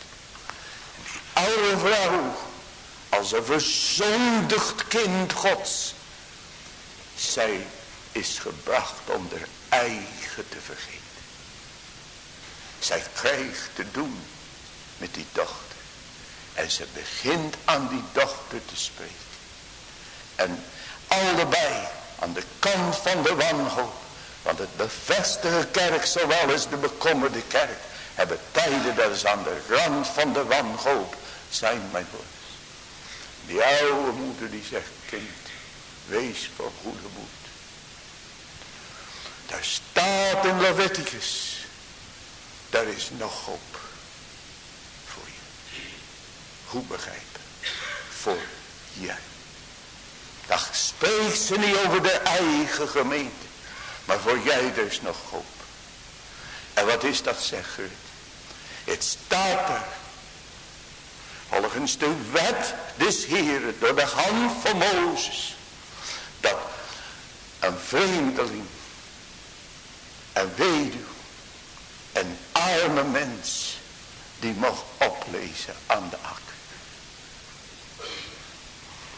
En die oude vrouw. Als een verzondigd kind gods. Zij is gebracht om haar eigen te vergeten. Zij krijgt te doen met die dochter. En ze begint aan die dochter te spreken. En allebei aan de kant van de wanhoop. Want het bevestige kerk zowel als de bekommerde kerk. Hebben tijden dat ze aan de rand van de wanhoop zijn mijn broers. Die oude moeder die zegt kind. Wees van goede moed. Daar staat in Leviticus. Daar is nog hoop. Voor je. Goed begrijpen. Voor jij. Dan spreekt ze niet over de eigen gemeente. Maar voor jij is nog hoop. En wat is dat zeg het? Het staat er. Volgens de wet des Heren door de hand van Mozes. Dat een vreemdeling. Een weduw. Een arme mens. Die mocht oplezen aan de akker.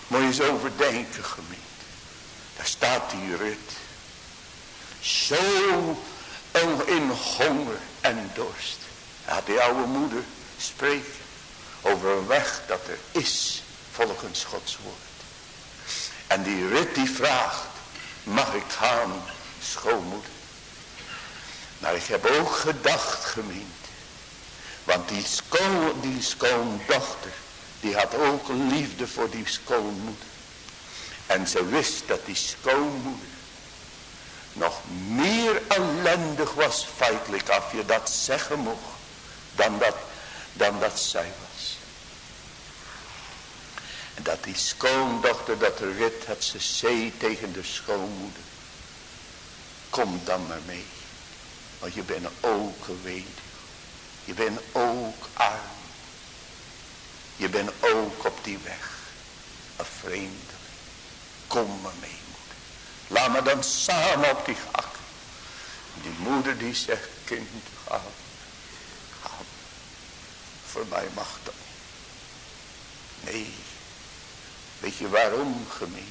Moet je eens overdenken gemeente. Daar staat die Rut. Zo in honger en dorst. Had die oude moeder spreken. Over een weg dat er is volgens Gods woord. En die Rut die vraagt. Mag ik gaan schoonmoeder. Maar ik heb ook gedacht gemeente. Want die, schoon, die schoondochter die had ook liefde voor die schoonmoeder. En ze wist dat die schoonmoeder nog meer ellendig was feitelijk af je dat zeggen mocht. Dan dat, dan dat zij was. En dat die schoondochter dat rit had ze tegen de schoonmoeder. Kom dan maar mee. Want je bent ook een. Je bent ook arm. Je bent ook op die weg. Een vreemdeling. Kom maar mee moeder. Laat me dan samen op die gak. Die moeder die zegt. Kind ga. Ga. Voor mij mag dat Nee. Weet je waarom gemeente?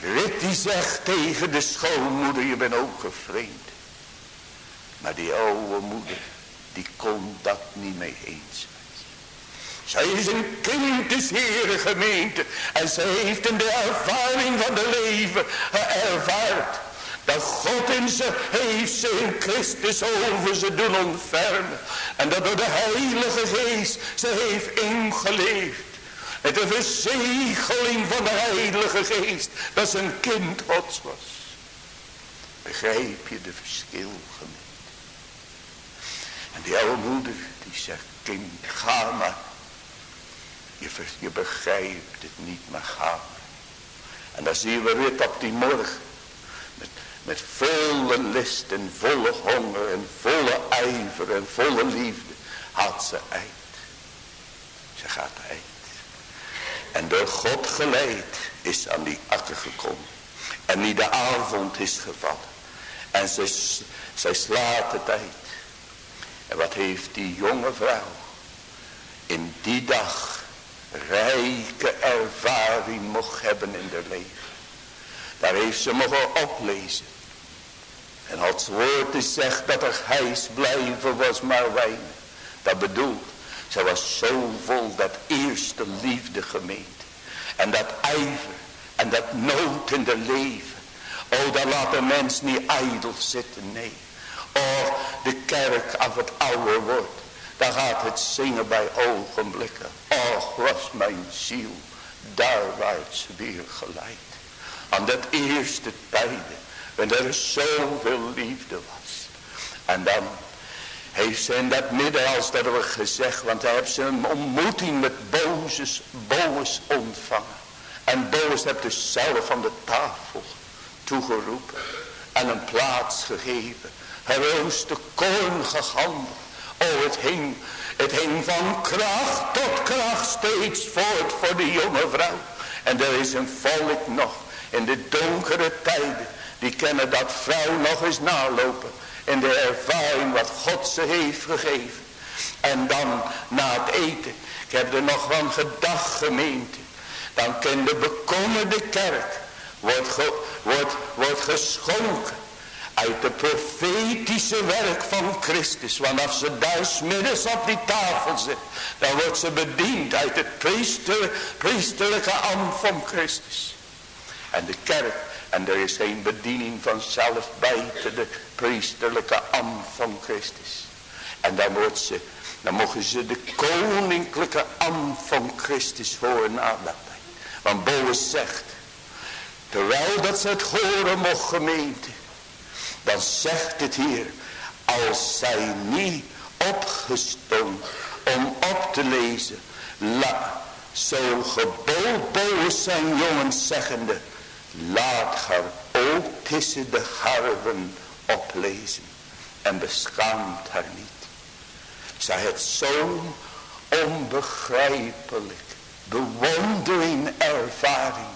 Rit die zegt tegen de schoonmoeder. Je bent ook gevreemd. Maar die oude moeder. Die kon dat niet mee eens. Zij is een kind des Heeren gemeente. En zij heeft in de ervaring van de leven ervaard. Dat God in ze heeft ze in Christus over ze doen ontfermen. En dat door de Heilige Geest ze heeft ingeleefd. Met de verzegeling van de Heilige Geest. Dat ze een kind Gods was. Begrijp je de verschil gemeente. En die oude moeder die zegt kind ga maar. Je, je begrijpt het niet, maar ga. En dan zien we weer op die morgen. Met, met volle list en volle honger en volle ijver en volle liefde. Had ze uit. Ze gaat uit. En door God geleid is aan die akker gekomen. En niet de avond is gevallen. En zij, zij slaat het uit. En wat heeft die jonge vrouw in die dag rijke ervaring mocht hebben in haar leven. Daar heeft ze mogen oplezen. En als woord is zegt dat er gijs blijven was maar wijn. Dat bedoelt, ze was zo vol dat eerste liefde gemeente. En dat ijver en dat nood in de leven. Oh, daar laat de mens niet ijdel zitten, nee. Oh, de kerk als het ouder wordt. Dan gaat het zingen bij ogenblikken. Och, was mijn ziel daar waarts weer geleid. Aan dat eerste tijden. Wanneer er zoveel liefde was. En dan heeft ze in dat midden als dat we gezegd. Want hij heeft ze een ontmoeting met Bozes, Boos ontvangen. En Boos heeft dus zelf van de tafel toegeroepen. En een plaats gegeven. Hij de koorn gehandeld. Oh, het hing, het hing van kracht tot kracht steeds voort voor de jonge vrouw. En er is een volk nog in de donkere tijden. Die kennen dat vrouw nog eens nalopen. In de ervaring wat God ze heeft gegeven. En dan na het eten. Ik heb er nog van gedacht gemeente. Dan kan de bekommerde kerk. Wordt, wordt, wordt geschonken uit de profetische werk van Christus. Want ze daar middags op die tafel zit, dan wordt ze bediend uit het priester, priesterlijke ambt van Christus. En de kerk, en er is geen bediening vanzelf buiten de priesterlijke ambt van Christus. En dan ze, mogen ze de koninklijke ambt van Christus horen na dat tijd. Want Boas zegt, terwijl dat ze het horen mocht gemeente, dan zegt het hier, als zij niet opgestoond om op te lezen, la, zo gebood zijn jongens zeggende, laat haar ook tussen de harven oplezen en beschaamt haar niet. Zij het zo'n onbegrijpelijk bewondering ervaring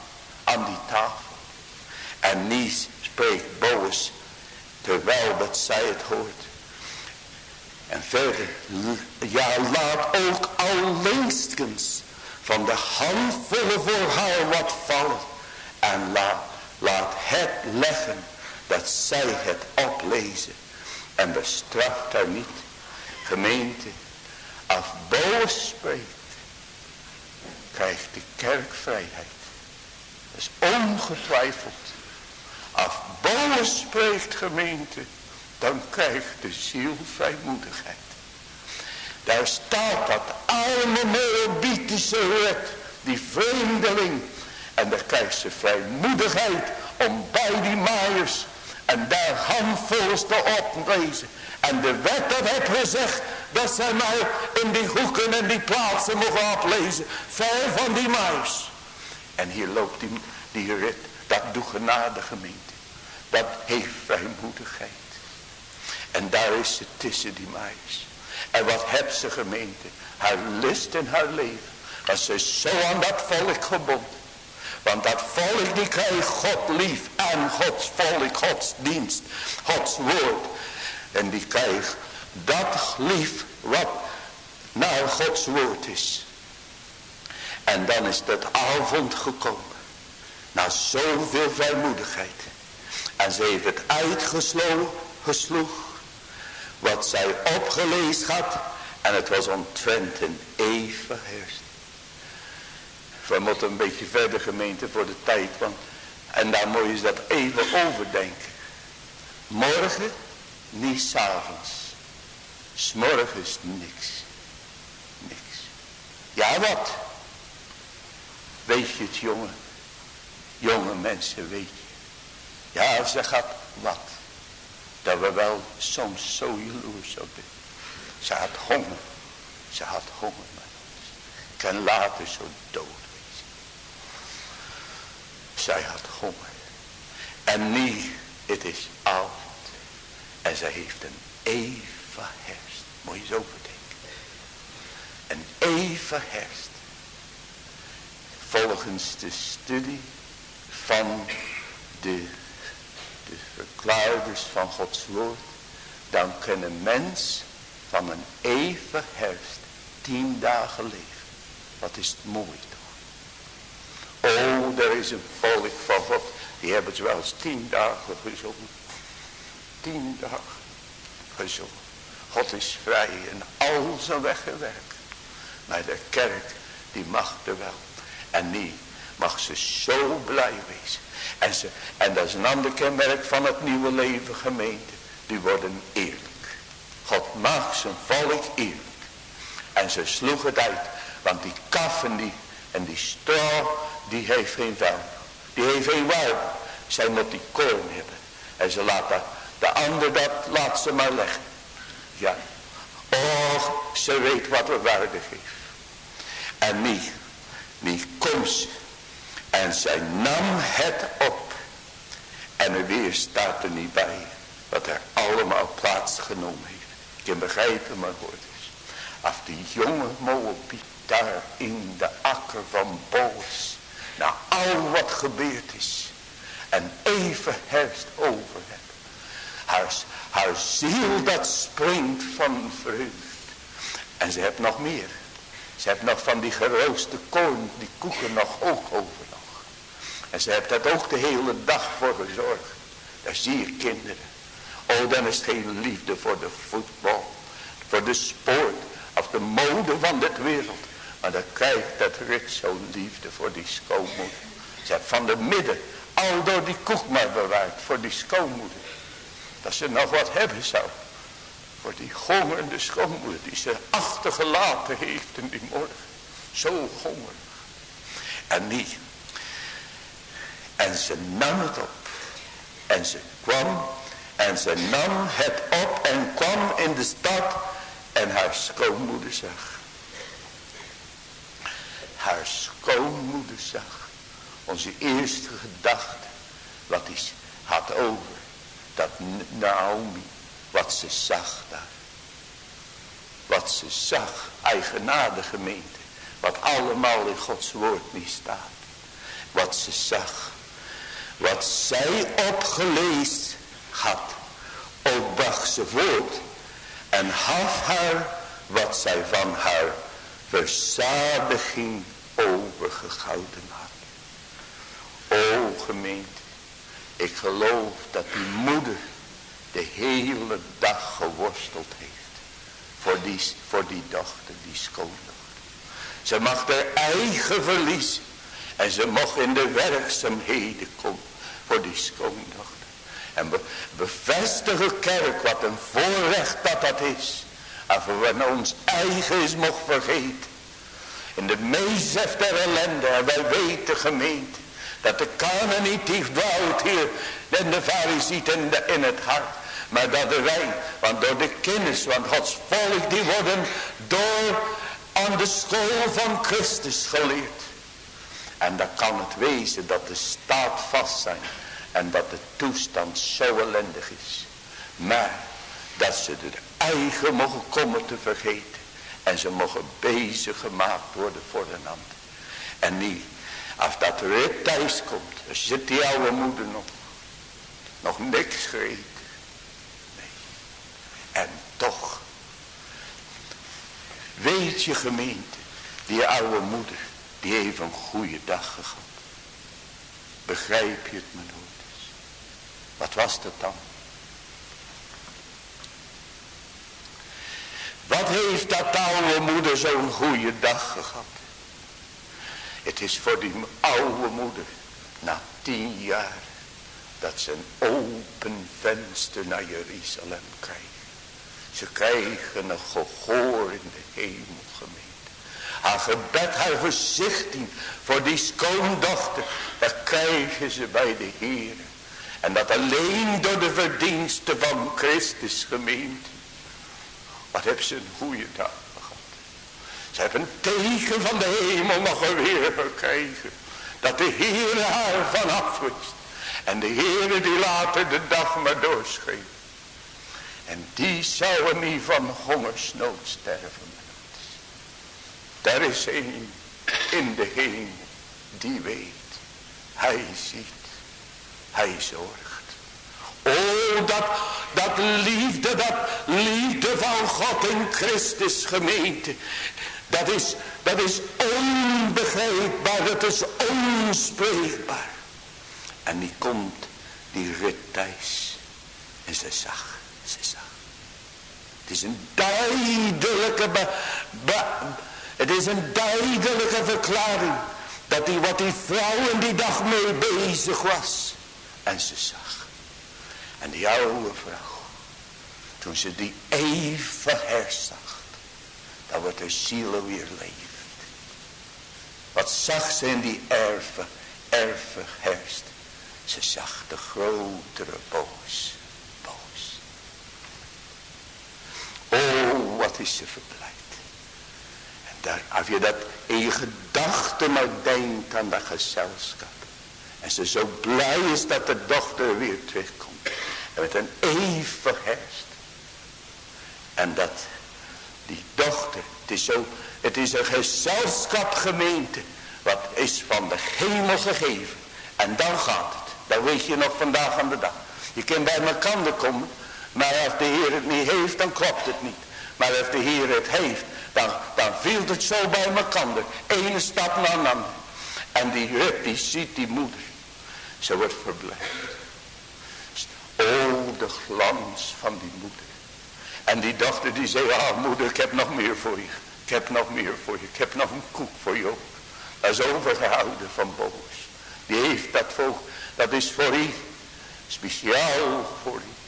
aan die tafel. En niet spreekt Boos terwijl dat zij het hoort. En verder, ja laat ook alleenskens van de handvolle voor haar wat vallen. En laat, laat het leggen dat zij het oplezen. En bestraft haar niet. Gemeente, als boos spreekt, krijgt de kerk vrijheid. Dat is ongetwijfeld als Boos spreekt gemeente, dan krijgt de ziel vrijmoedigheid. Daar staat dat arme Moabitische wet, die vreemdeling. En daar krijgt ze vrijmoedigheid om bij die maaiers en daar handvols te oplezen. En de wet dat gezegd dat zij maar in die hoeken en die plaatsen mogen oplezen. Ver van die maaiers. En hier loopt die, die rit, dat doet genade gemeente. Dat heeft vrijmoedigheid. En daar is ze tussen die maïs. En wat hebt ze gemeente? Haar list en haar leven. Want ze zo aan dat volk gebonden. Want dat volk die krijgt God lief. En Gods volk, Gods dienst. Gods woord. En die krijgt dat lief wat naar Gods woord is. En dan is dat avond gekomen. Na zoveel vrijmoedigheid. En ze heeft het uitgesloeg. Wat zij opgelezen had. En het was omtrent een even herst. We moeten een beetje verder gemeente voor de tijd. Want, en daar moet je dat even overdenken. Morgen, niet s'avonds. S'morgens niks. Niks. Ja wat? Weet je het jongen? Jonge mensen weet je. Ja, ze gaat wat. Dat we wel soms zo jaloers op zijn. Ze had honger. Ze had honger met ons. Kan later zo dood wezen. Zij had honger. En nu, het is avond. En zij heeft een Eva herst. Moet je zo bedenken. Een Eva herst. Volgens de studie van de de verklaarders van Gods woord, dan kan een mens van een even herfst tien dagen leven. Wat is het mooi toch. Oh, er is een volk van God. Die hebben wel eens tien dagen gezongen. Tien dagen gezongen. God is vrij in al zijn weggewerkt. Maar de kerk, die mag er wel. En niet mag ze zo blij wezen. En, ze, en dat is een ander kenmerk van het nieuwe leven gemeente. Die worden eerlijk. God maakt zijn volk eerlijk. En ze sloeg het uit. Want die kaf en die, en die stro, die heeft geen vuil. Die heeft geen wuil. Zij moet die koorn hebben. En ze laat dat, de ander dat, laat ze maar leggen. Ja. Och, ze weet wat er waardig is. En niet, niet komt ze. En zij nam het op. En er weer staat er niet bij. Wat er allemaal plaatsgenomen heeft. Ik kan begrijpen maar hoort eens. Af die jonge Moabiet daar in de akker van Boos. Na al wat gebeurd is. En even herfst over het. Haar, haar ziel dat springt van vreugd. En ze heeft nog meer. Ze heeft nog van die gerooste koorn, die koeken nog ook over. En ze heeft dat ook de hele dag voor gezorgd. Daar zie je kinderen. Oh, dan is het geen liefde voor de voetbal. Voor de sport. Of de mode van dit wereld. Maar dan krijgt dat rit zo'n liefde voor die schoonmoeder. Ze heeft van de midden al door die koek maar bewaard voor die schoonmoeder. Dat ze nog wat hebben zou. Voor die hongerende schoonmoeder die ze achtergelaten heeft in die morgen. Zo hongerig. En niet. En ze nam het op. En ze kwam. En ze nam het op en kwam in de stad. En haar schoonmoeder zag. Haar schoonmoeder zag. Onze eerste gedachte. Wat is had over. Dat Naomi wat ze zag daar. Wat ze zag, eigenaarde gemeente. Wat allemaal in Gods woord niet staat. Wat ze zag. Wat zij opgelezen had. Ook bracht ze voort. En gaf haar wat zij van haar verzadiging overgehouden had. O gemeente. Ik geloof dat die moeder de hele dag geworsteld heeft. Voor die, voor die dochter, die schoondochter. Ze mag haar eigen verliezen. En ze mag in de werkzaamheden komen voor die schoondochter. En be, bevestigen kerk wat een voorrecht dat dat is. Als we ons eigen is mocht vergeten. In de meest der ellende. En wij weten gemeente. Dat de dief dwaalt hier. En de fariziet in, het hart. Maar dat wij, want door de kennis, want Gods volk die worden door aan de school van Christus geleerd. En dan kan het wezen dat de staat vast zijn. En dat de toestand zo ellendig is. Maar dat ze er eigen mogen komen te vergeten. En ze mogen bezig gemaakt worden voor een ander. En niet, als dat er weer thuis komt, dan zit die oude moeder nog. Nog niks gegeten. En toch. Weet je gemeente. Die oude moeder. Die heeft een goede dag gehad. Begrijp je het mijn hoeders. Wat was dat dan? Wat heeft dat oude moeder zo'n goede dag gehad? Het is voor die oude moeder. Na tien jaar. Dat ze een open venster naar Jeruzalem krijgt. Ze krijgen een gehoor in de hemel gemeente. Haar gebed, haar verzichting voor die schoondochter. Dat krijgen ze bij de Heer. En dat alleen door de verdiensten van Christus gemeente. Wat hebben ze een goede dag gehad. Ze hebben een teken van de hemel nog weer gekregen. Dat de Heer haar van afwist. En de Heer die later de dag maar doorschreef. En die zouden niet van hongersnood sterven. Er is een in de hemel die weet. Hij ziet. Hij zorgt. Oh, dat, dat liefde, dat liefde van God in Christus gemeente. Dat is, dat is onbegrijpbaar, dat is onspreekbaar. En die komt, die rit thuis. En ze zag, ze zag. Het is een duidelijke, het is een duidelijke verklaring. Dat die wat die vrouw in die dag mee bezig was. En ze zag. En die oude vrouw. Toen ze die even herzag. Dan wordt haar ziel weer leeft. Wat zag ze in die erven, erven herst. Ze zag de grotere boos. Boos. Oh, wat is ze verblijd. Daar, als je dat in je gedachten maar denkt aan dat gezelschap. En ze zo blij is dat de dochter weer terugkomt. En met een even herst. En dat die dochter, het is, zo, het is een gezelschap gemeente. Wat is van de hemel gegeven. En dan gaat het. Dat weet je nog vandaag aan de dag. Je kunt bij elkaar komen. Maar als de Heer het niet heeft, dan klopt het niet. Maar als de Heer het heeft, dan, dan viel het zo bij elkaar. Ene stap naar een ander. En die hut, die ziet die moeder. Ze wordt verblijd. Oh, de glans van die moeder. En die dochter die zei, ah moeder, ik heb nog meer voor je. Ik heb nog meer voor je. Ik heb nog een koek voor je ook. Dat is overgehouden van Boos. Die heeft dat voor, dat is voor u. Speciaal voor u.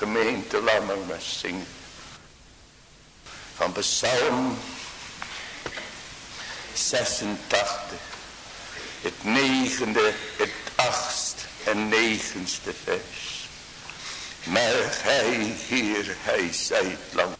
Gemeente, laat maar zingen. Van Psalm 86. Het negende, het achtste en negenste vers. Maar hij, Heer, hij zijt lang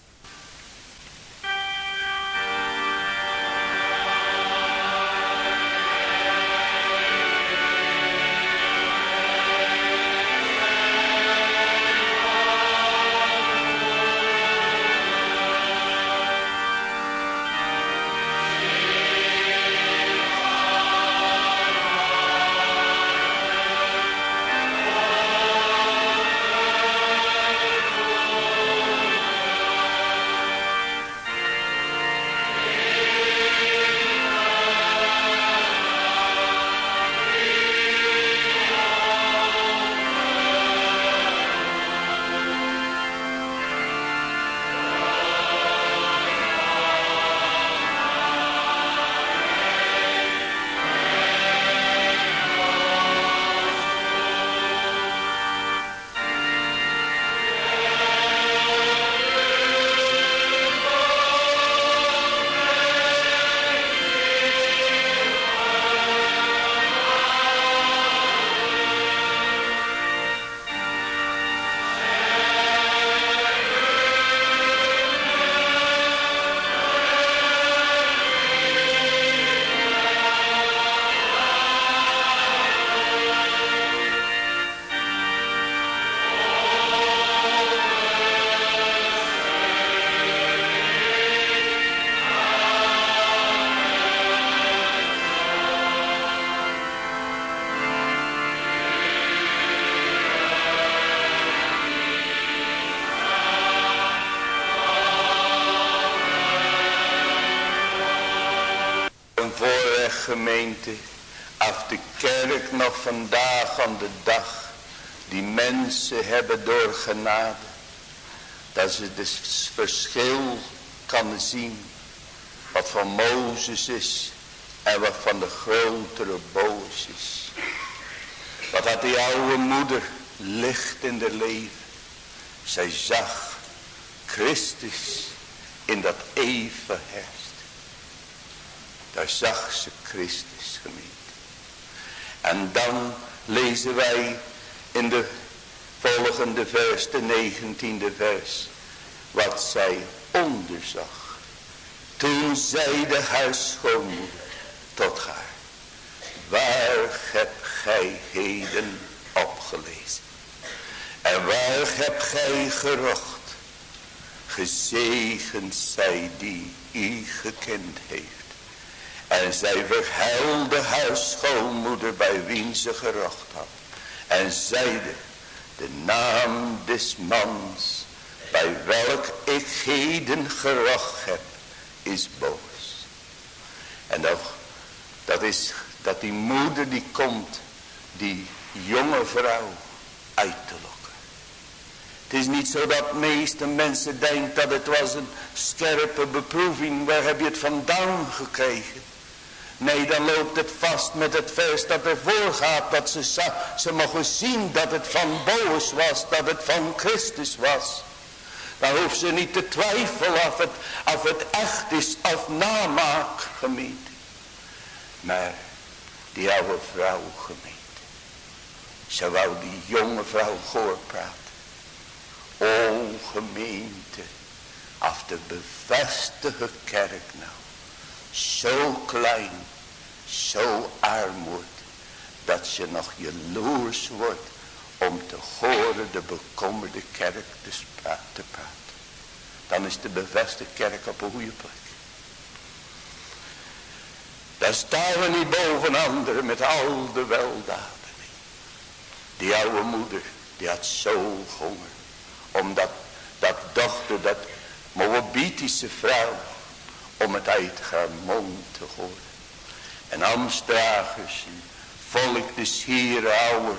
gemeente, af de kerk nog vandaag aan de dag, die mensen hebben door genade, dat ze het verschil kan zien, wat van Mozes is en wat van de grotere boos is. Wat had die oude moeder licht in de leven. Zij zag Christus in dat even daar zag ze Christus gemeente. En dan lezen wij in de volgende vers, de negentiende vers, wat zij onderzag. Toen zei de huisschoonmoeder tot haar, waar hebt gij heden opgelezen? En waar hebt gij gerocht? Gezegend zij die u gekend heeft. En zij verhuilde haar schoonmoeder bij wien ze gerocht had. En zeide, de naam des mans, bij welk ik heden gerocht heb, is boos. En dat, dat is dat die moeder die komt, die jonge vrouw uit te lokken. Het is niet zo dat meeste mensen denken dat het was een scherpe beproeving. Waar heb je het vandaan gekregen? Nee, dan loopt het vast met het vers dat ervoor gaat. Dat ze, ze mogen zien dat het van Boos was. Dat het van Christus was. Dan hoeft ze niet te twijfelen of het, of het echt is of namaak. Maar die oude vrouw gemeente. Ze wou die jonge vrouw praten. O gemeente. Af de bevestige kerk nou. Zo klein. Zo armoed. Dat ze nog jaloers wordt. Om te horen de bekommerde kerk te, te praten. Dan is de bevestigde kerk op een goede plek. Daar staan we niet boven anderen met al de weldaden. Die oude moeder, die had zo honger. Omdat dat dochter, dat Moabitische vrouw, om het uit haar mond te horen. En amstragers, volk de schieren ouder.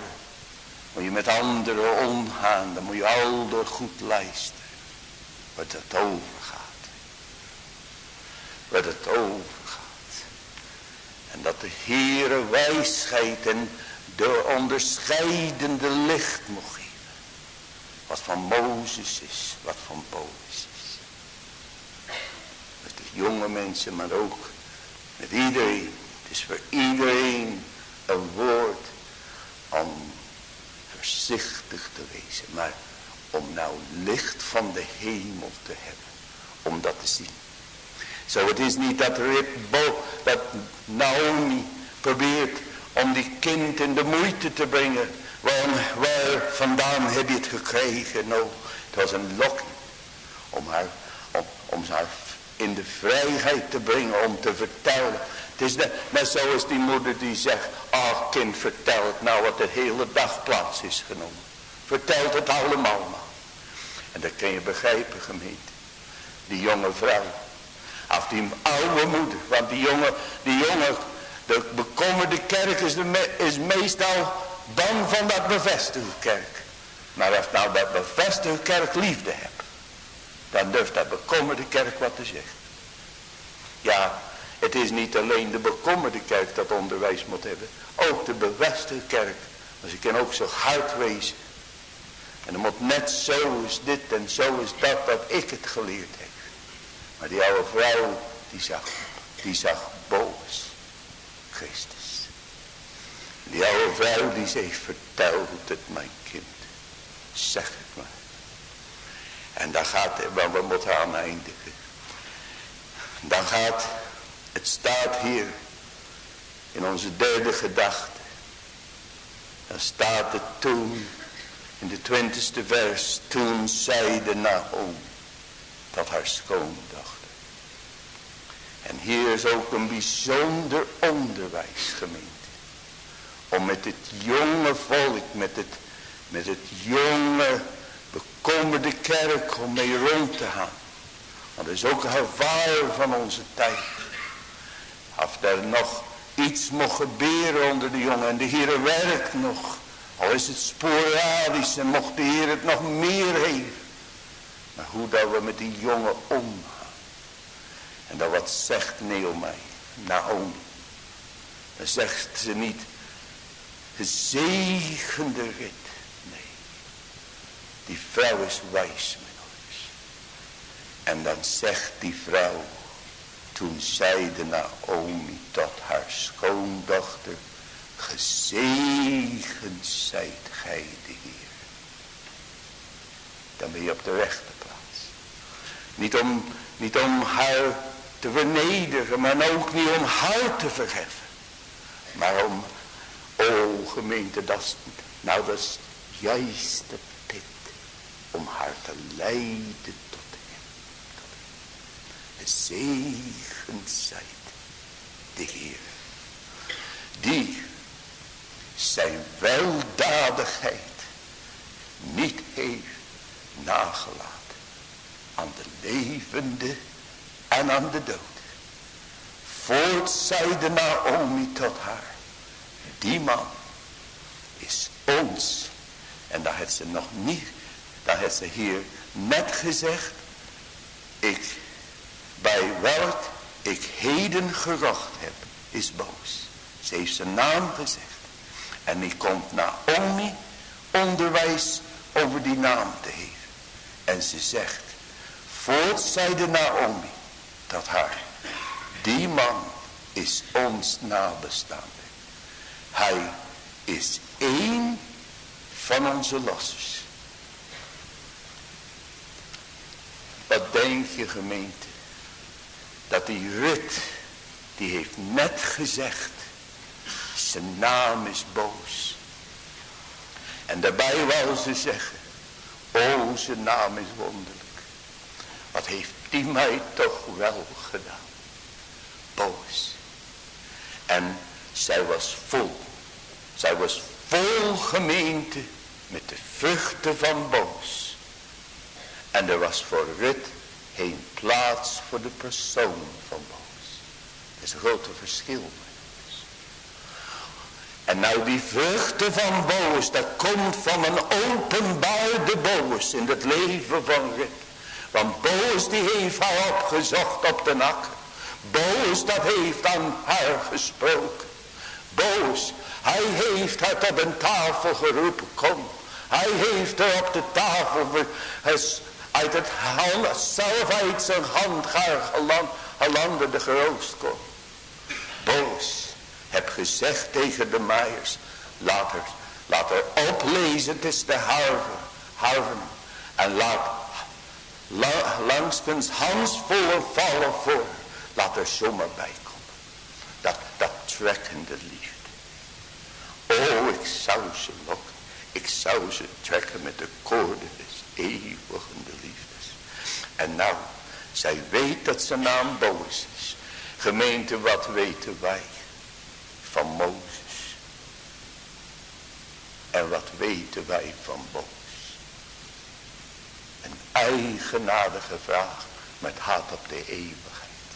Moet je met anderen omgaan, dan moet je al door goed luisteren. Wat het overgaat. Wat het overgaat. En dat de Heere wijsheid en de onderscheidende licht mocht geven. Wat van Mozes is, wat van Boos is. Met de jonge mensen, maar ook met iedereen. Is voor iedereen een woord om voorzichtig te wezen. Maar om nou licht van de hemel te hebben. Om dat te zien. Zo het is niet dat, Bo, dat Naomi probeert om die kind in de moeite te brengen. Waar, waar vandaan heb je het gekregen? Nou, het was een lokking. Om haar, om, om haar in de vrijheid te brengen. Om te vertellen. Het is net, zoals die moeder die zegt. Ah kind vertel het nou wat de hele dag plaats is genomen. Vertel het allemaal maar. En dat kun je begrijpen gemeente. Die jonge vrouw. Of die oude moeder. Want die jonge, die jonge de bekommerde kerk is, is meestal dan van dat bevestigde kerk. Maar als nou dat bevestigde kerk liefde hebt. Dan durft dat bekommerde kerk wat te zeggen. Ja, het is niet alleen de bekommerde kerk dat onderwijs moet hebben. Ook de bevestigde kerk. Maar ze kan ook zo hard wezen. En dan moet net zo is dit en zo is dat dat ik het geleerd heb. Maar die oude vrouw die zag, die zag boos. Christus. Die oude vrouw die zegt, vertel het mijn kind. Zeg het maar. En dan gaat, want we moeten aan eindigen. Dan gaat, het staat hier in onze derde gedachte. Dan staat het toen, in de twintigste vers, toen zeide Nahom dat haar schoondochter en hier is ook een bijzonder onderwijs gemeente. Om met het jonge volk, met het, met het jonge bekommerde kerk om mee rond te gaan. Want dat is ook een gevaar van onze tijd. Of er nog iets mocht gebeuren onder de jongen. En de Heer werkt nog. Al is het sporadisch en mocht de Heer het nog meer geven. Maar hoe dat we met die jongen omgaan. En dan wat zegt Naomi? Naomi. Dan zegt ze niet gezegende rit. Nee. Die vrouw is wijs met ons. En dan zegt die vrouw. Toen zeide Naomi tot haar schoondochter. Gezegend zijt gij de Heer. Dan ben je op de rechte plaats. Niet om, niet om haar te vernederen, maar ook niet om haar te verheffen. Maar om, o gemeente, dat nou dat is juist dit, om haar te leiden tot zegen zijt de Heer, die zijn weldadigheid niet heeft nagelaten aan de levende en aan de dood. Voort zeide Naomi tot haar. Die man is ons. En dat heeft ze nog niet, dat heeft ze hier net gezegd. Ik, bij welk ik heden gerocht heb, is boos. Ze heeft zijn naam gezegd. En die komt Naomi onderwijs over die naam te geven. En ze zegt, voort zeide Naomi tot haar, die man is ons nabestaande. Hij is één van onze lossers. Wat denk je gemeente? Dat die Rut, die heeft net gezegd, zijn naam is boos. En daarbij wou ze zeggen, o zijn naam is wonderlijk. Wat heeft die mij toch wel gedaan. Boos. En zij was vol. Zij was vol gemeente met de vruchten van boos. En er was voor Rut geen plaats voor de persoon van boos. Dat is een grote verschil. En nou die vruchten van boos, dat komt van een openbaarde boos in het leven van Rut. Want boos die heeft haar opgezocht op de nak. Boos dat heeft aan haar gesproken. Boos, hij heeft haar tot een tafel geroepen, kom. Hij heeft er op de tafel uit het hand, zelf uit zijn hand geland, de geroost kon. Boos, heb gezegd tegen de maaiers, laat er, laat er oplezen, het is de harven, harven. En laat la, langstens Hans voor vallen voor. Laat er zomaar bij komen. Dat, dat trekkende liefde. Oh, ik zou ze lokken. Ik zou ze trekken met de koorden des eeuwigende. En nou, zij weet dat zijn naam boos is. Gemeente, wat weten wij van Mozes? En wat weten wij van boos? Een eigenaardige vraag met hart op de eeuwigheid.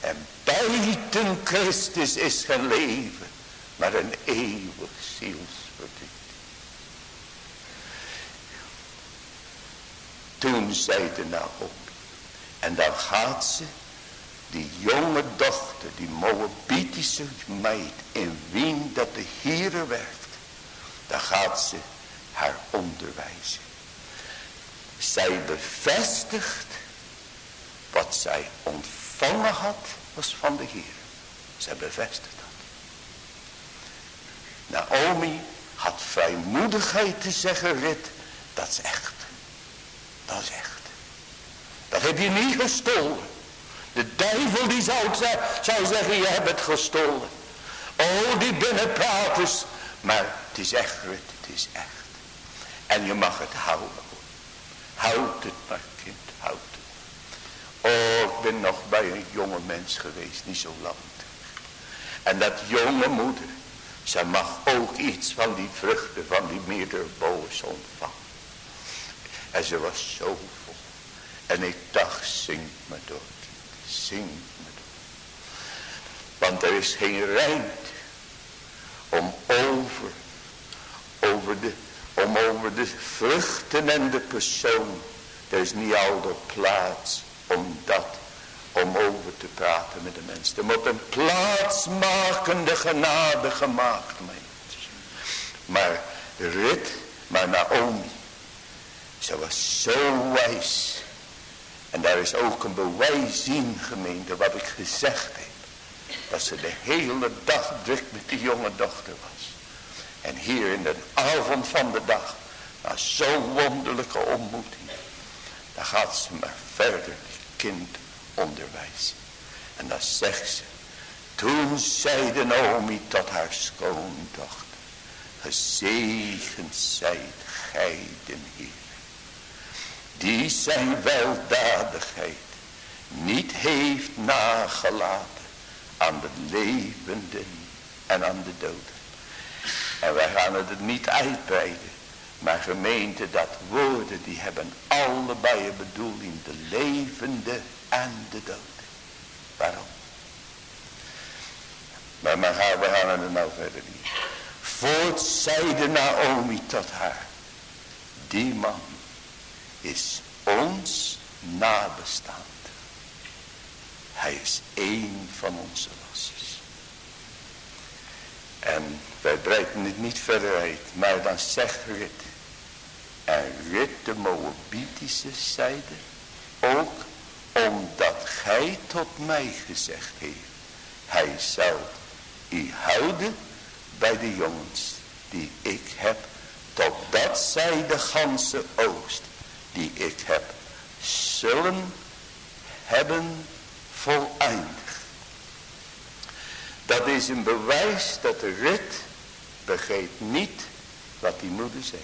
En buiten Christus is geen leven, maar een eeuwig zielsverdriet. Toen zei de Naomi, en dan gaat ze, die jonge dochter, die Moabitische meid, in wien dat de Heere werkt, dan gaat ze haar onderwijzen. Zij bevestigt wat zij ontvangen had, was van de Heer. Zij bevestigt dat. Naomi had vrijmoedigheid te zeggen, Rit, dat is echt. Is echt. Dat heb je niet gestolen. De duivel die zou, zou zeggen, je hebt het gestolen. Oh, die binnenpraters. Maar het is echt, Rit, het is echt. En je mag het houden. Houd het maar kind, houd het. Oh, ik ben nog bij een jonge mens geweest, niet zo lang En dat jonge moeder, zij mag ook iets van die vruchten van die meerdere boos ontvangen. En ze was zo vol. En ik dacht, zing me door, zing me door. Want er is geen ruimte om over, over de om over de vruchten en de persoon. Er is niet de plaats om dat, om over te praten met de mensen. Er moet een plaatsmakende genade gemaakt worden. Maar Rit, maar Naomi, ze was zo wijs. En daar is ook een bewijs in gemeente wat ik gezegd heb. Dat ze de hele dag druk met die jonge dochter was. En hier in de avond van de dag, na zo'n wonderlijke ontmoeting, dan gaat ze maar verder kind onderwijzen. En dan zegt ze, toen zeide Naomi tot haar schoondochter, gezegend zijt gij den Heer, die zijn weldadigheid niet heeft nagelaten aan de levenden en aan de doden. En wij gaan het niet uitbreiden. Maar gemeente, dat woorden die hebben allebei een bedoeling. De levende en de dode. Waarom? Maar, maar gaan we gaan er nou verder niet. Voort zeide Naomi tot haar. Die man is ons nabestaand. Hij is één van onze lossers. En wij breiden het niet verder uit. Maar dan zegt Rit. En Rit de Moabitische zeide. Ook omdat gij tot mij gezegd heeft. Hij zou u houden bij de jongens die ik heb. Totdat zij de ganse oost die ik heb zullen hebben voleindigd. Dat is een bewijs dat de rit begreep niet wat die moeder zei.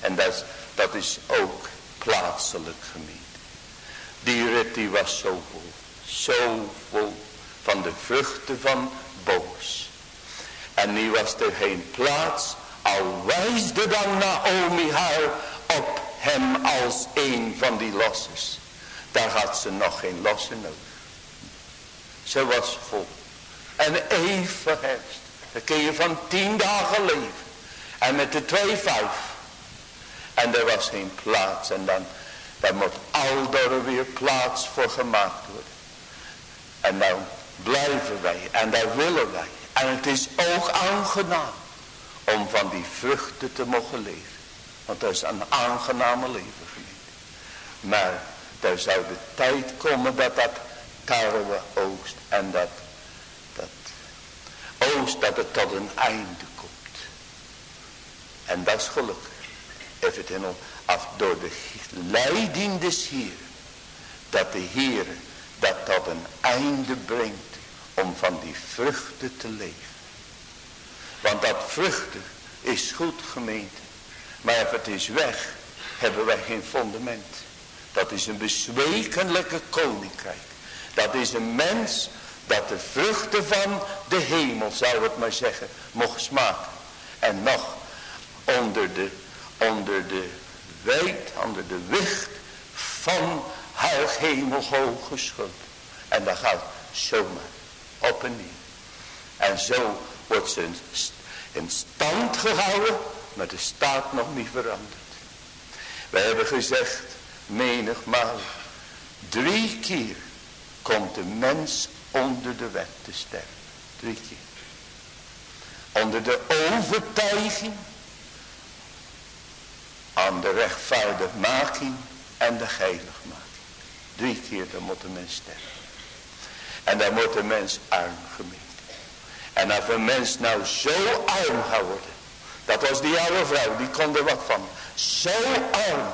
En dat is, dat is ook plaatselijk gemeend. Die rit die was zo vol, zo vol van de vruchten van boos. En nu was er geen plaats, al wijsde dan Naomi haar op hem als een van die lossers. Daar had ze nog geen losse nodig. Ze was vol. En even herfst. Dan kun je van tien dagen leven. En met de twee vijf. En er was geen plaats. En dan, dan moet aldoor weer plaats voor gemaakt worden. En dan blijven wij. En daar willen wij. En het is ook aangenaam. Om van die vruchten te mogen leven. Want dat is een aangename leven geniet. Maar er zou de tijd komen dat dat tarwe oogst. En dat, dat oost dat het tot een einde komt. En dat is gelukkig. Even het in af door de leiding des Heer. Dat de Heer dat tot een einde brengt. Om van die vruchten te leven. Want dat vruchten is goed gemeente. Maar het is weg, hebben wij geen fundament. Dat is een bezwekenlijke koninkrijk. Dat is een mens dat de vruchten van de hemel, zou het maar zeggen, mocht smaken. En nog onder de, onder de weet, onder de wicht van haar hemelhoge schuld. En dat gaat zomaar op en neer. En zo wordt ze in stand gehouden maar de staat nog niet veranderd. We hebben gezegd, menigmaal, drie keer komt de mens onder de wet te sterven. Drie keer. Onder de overtuiging aan de rechtvaardigmaking en de heiligmaking. Drie keer dan moet de mens sterven. En dan wordt de mens arm gemeen. En als een mens nou zo arm gaat worden, dat was die oude vrouw, die kon er wat van. Zo arm,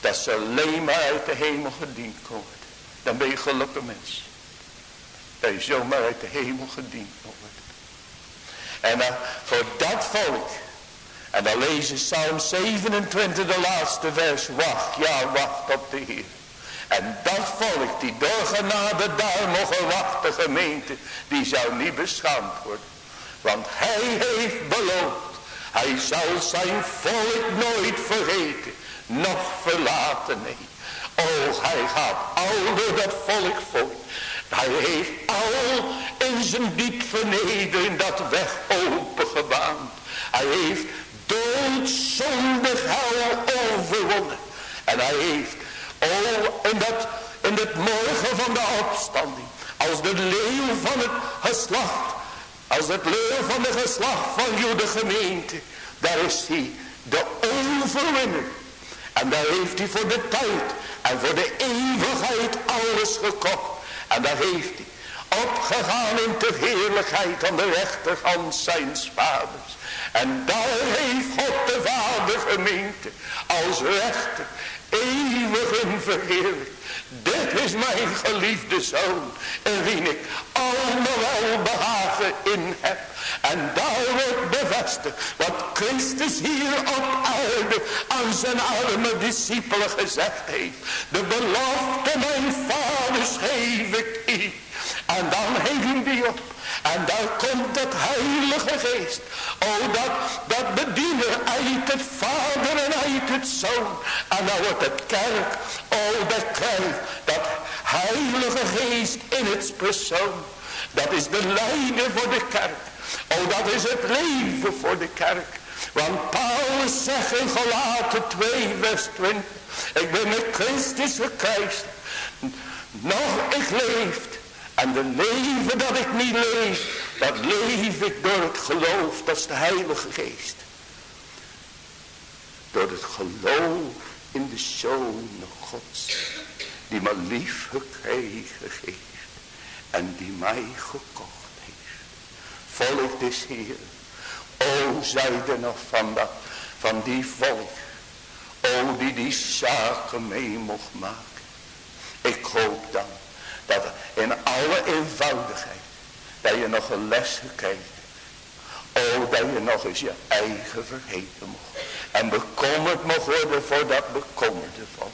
dat ze alleen maar uit de hemel gediend kon worden. Dan ben je gelukkig mens. Dat je zomaar uit de hemel gediend kon worden. En voor dat volk, en dan lezen Psalm 27, de laatste vers. Wacht, ja, wacht op de Heer. En dat volk die door genade daar mogen wachten, gemeente, die zou niet beschaamd worden. Want hij heeft beloofd hij zal zijn volk nooit vergeten, nog verlaten, nee. Oh, hij gaat al dat volk voort. Hij heeft al in zijn diep vernedering dat weg opengebaand. Hij heeft dood, zondig hel overwonnen. En hij heeft, oh, in dat, in het morgen van de opstanding, als de leeuw van het geslacht als het leeuw van de geslacht van Jude gemeente. Daar is hij de overwinner. En daar heeft hij voor de tijd en voor de eeuwigheid alles gekocht. En daar heeft hij opgegaan in de heerlijkheid aan de rechterhand zijn vaders. En daar heeft God de Vader gemeente als rechter eeuwig in verheerlijk. Dit is mijn geliefde zoon, in wie ik allemaal behagen in heb. En wordt bevestigd wat Christus hier op aarde aan zijn arme discipelen gezegd heeft. De belofte mijn vaders geef ik u. En dan heeft hij op. En daar komt het heilige geest. Oh, dat, dat bedienen uit het vader en uit het zoon. En nou wordt het kerk. Oh, de kerk. Dat heilige geest in het persoon. Dat is de leider voor de kerk. Oh, dat is het leven voor de kerk. Want Paulus zegt in Galaten 2 vers 20. Ik ben met Christus verkruist. Nog ik leef. En de leven dat ik niet leef. Dat leef ik door het geloof. Dat is de heilige geest. Door het geloof in de Zoon Gods. Die me lief gekregen heeft. En die mij gekocht heeft. Volk des Heer. O, zijde nog van, dat, van die volk. O, die die zaken mee mocht maken. Ik hoop dan dat in alle eenvoudigheid. Dat je nog een les gekregen O, dat je nog eens je eigen vergeten mocht. En bekommerd mocht worden voor dat bekommerde volk.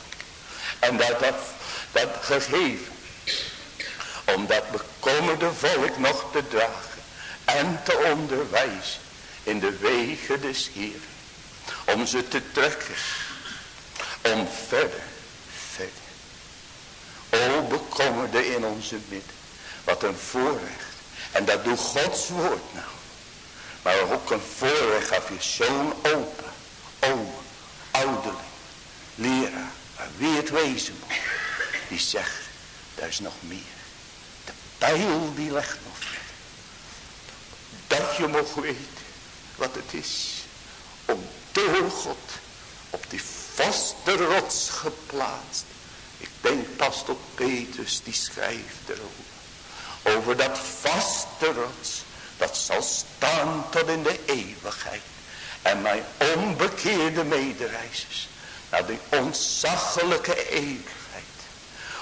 En dat dat, dat gegeven. Om dat bekommerde volk nog te dragen. En te onderwijzen in de wegen des Heer. Om ze te trekken. Om verder. O bekommerde in onze midden. Wat een voorrecht. En dat doet Gods woord nou. Maar ook een voorrecht af je zo'n open. Oom, ouderling, leraar. Wie het wezen moet. Die zegt, daar is nog meer. De pijl die legt nog verder. Dat je mag weten wat het is om door God op die vaste rots geplaatst. Denk pas tot Petrus die schrijft erover. Over dat vaste rots. Dat zal staan tot in de eeuwigheid. En mijn onbekeerde medereizers. Naar die ontzaglijke eeuwigheid.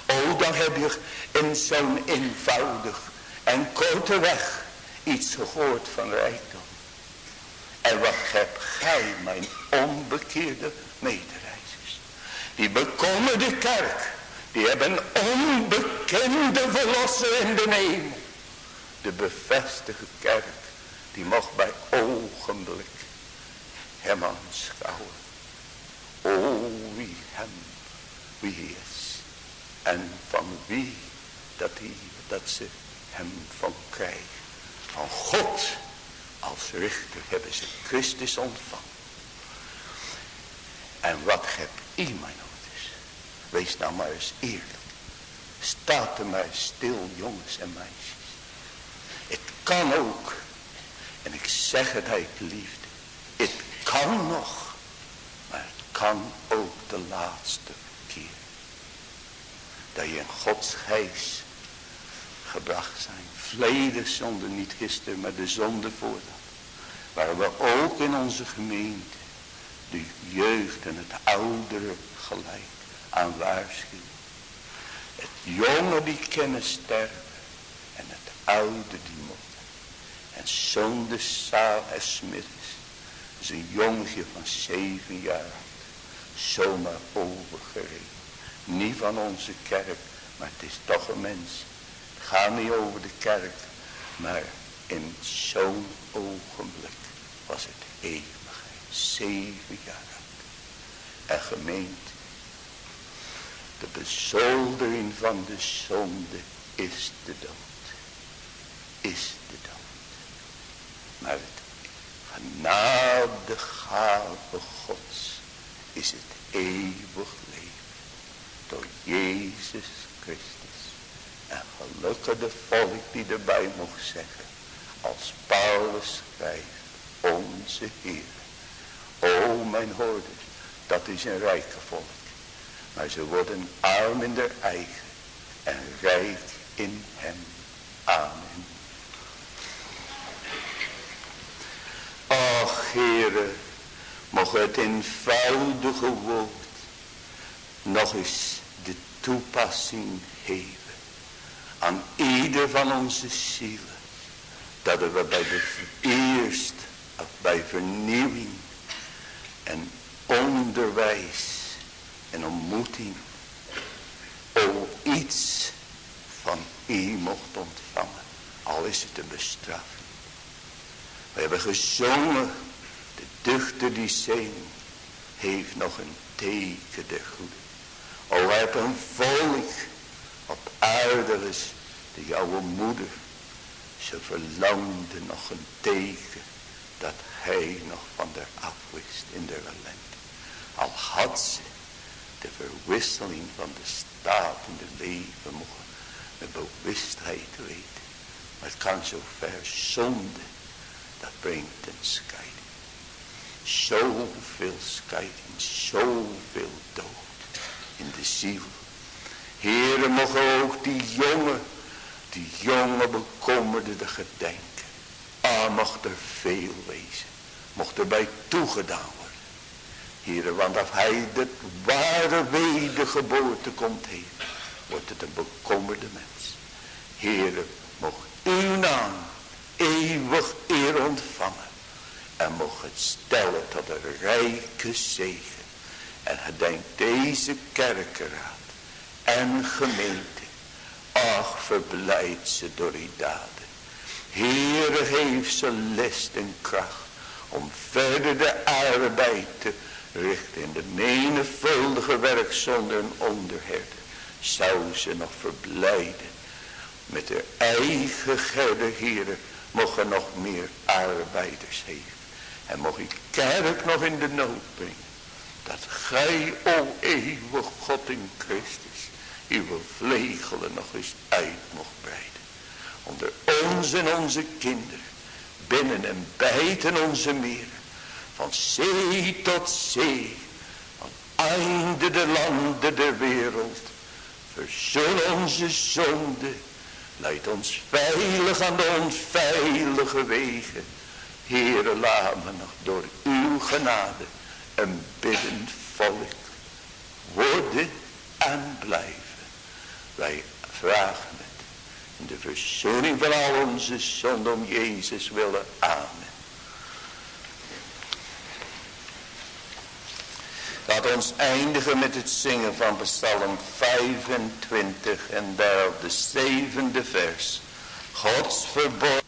O dan heb je in zo'n eenvoudig en korte weg iets gehoord van rijkdom. En wat hebt gij, mijn onbekeerde medereizers. Die bekommerde kerk. Die hebben onbekende verlosser in de hemel. De bevestigde kerk. Die mag bij ogenblik hem aanschouwen. O wie hem, wie is. En van wie dat, hij, dat ze hem van krijgen. Van God als richter hebben ze Christus ontvangen. En wat heb ouders? Wees nou maar eens eerlijk. Staat er maar stil jongens en meisjes. Het kan ook. En ik zeg het uit liefde. Het kan nog. Maar het kan ook de laatste keer. Dat je in Gods geest gebracht zijn. Vleden zonde, niet gisteren, maar de zonde voor dat. Waar we ook in onze gemeente de jeugd en het oudere gelijk aan waarschuwen. Het jonge die kennen sterven en het oude die moet. En zondezaal en smiddags is een jongetje van zeven jaar. Zomaar overgereden. Niet van onze kerk, maar het is toch een mens. Ga niet over de kerk, maar in zo'n ogenblik was het eeuwigheid. Zeven jaar. En gemeente. De bezoldering van de zonde is de dood. Is de dood. Maar het genade gave gods is het eeuwig leven. Door Jezus Christus. En gelukkig de volk die erbij mocht zeggen. Als Paulus schrijft onze Heer. O mijn hoorders, dat is een rijke volk. Maar ze worden arm in der eigen en rijk in hem. Amen. Ach Heere, mocht het eenvoudige woord nog eens de toepassing geven aan ieder van onze zielen. Dat we bij de eerst bij vernieuwing en onderwijs en ontmoeting o iets van u mocht ontvangen. Al is het een bestraffing. We hebben gezongen de duchter die zijn heeft nog een teken der goede. O heb een volk op aarde is de jouwe moeder. Ze verlangde nog een teken dat hij nog van der afwist in der ellende. Al had ze de verwisseling van de staat in de leven mogen met bewustheid weten. Maar het kan zo ver zonde, dat brengt een scheiding. Zoveel scheiding, zoveel dood in de ziel. Heren, mogen ook die jongen, die jonge bekommerde de gedenken. Ah, mocht er veel wezen, mocht er bij toegedaan. Heren, want als hij de ware wedergeboorte komt heeft, wordt het een bekommerde mens. Heren, mocht uw naam eeuwig eer ontvangen. En mocht het stellen tot een rijke zegen. En gedenk deze kerkenraad en gemeente. Ach, verblijd ze door die daden. Heere, heeft ze list en kracht om verder de arbeid te richten in de menigvuldige werk zonder onderherder. Zou ze nog verblijden met de eigen gerde, Heere, mogen nog meer arbeiders heeft. En mocht ik kerk nog in de nood brengen. Dat gij, o eeuwig God in Christus, uw vlegelen nog eens uit mocht breiden. Onder ons en onze kinderen, binnen en buiten onze meren. Van zee tot zee, van einde de landen der wereld. Verzoen onze zonde, leid ons veilig aan de onveilige wegen Heere, laat me nog door uw genade een biddend volk worden en blijven. Wij vragen het in de verzoening van al onze zonden om Jezus willen. Amen. Laat ons eindigen met het zingen van Psalm 25 en daar op de zevende vers. Gods verborgen.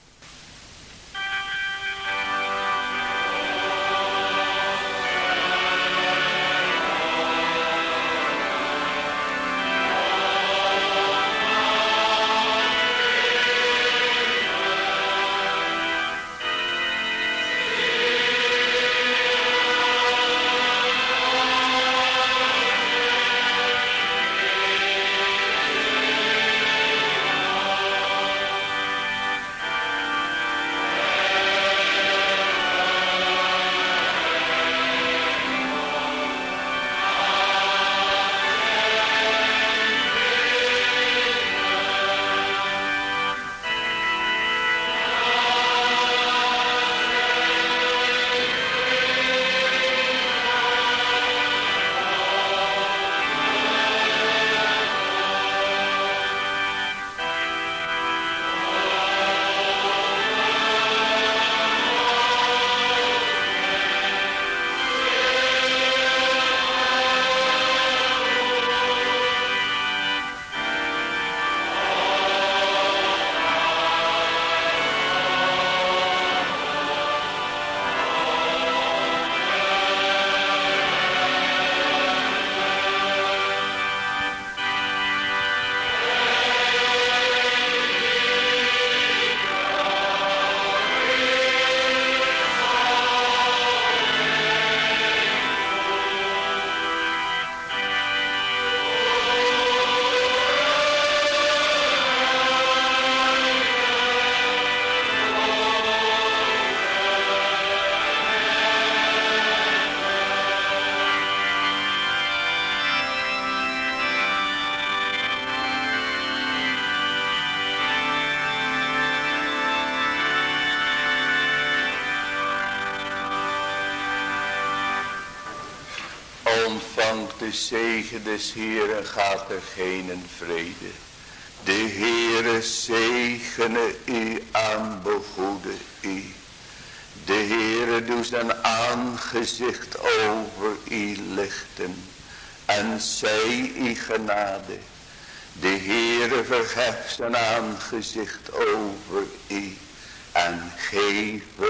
De zegen des Heeren gaat er geen vrede. De Heere zegene u aan begoede u. De Heere doet zijn aangezicht over u lichten en zij u genade. De Heere verheft zijn aangezicht over u en. Amen.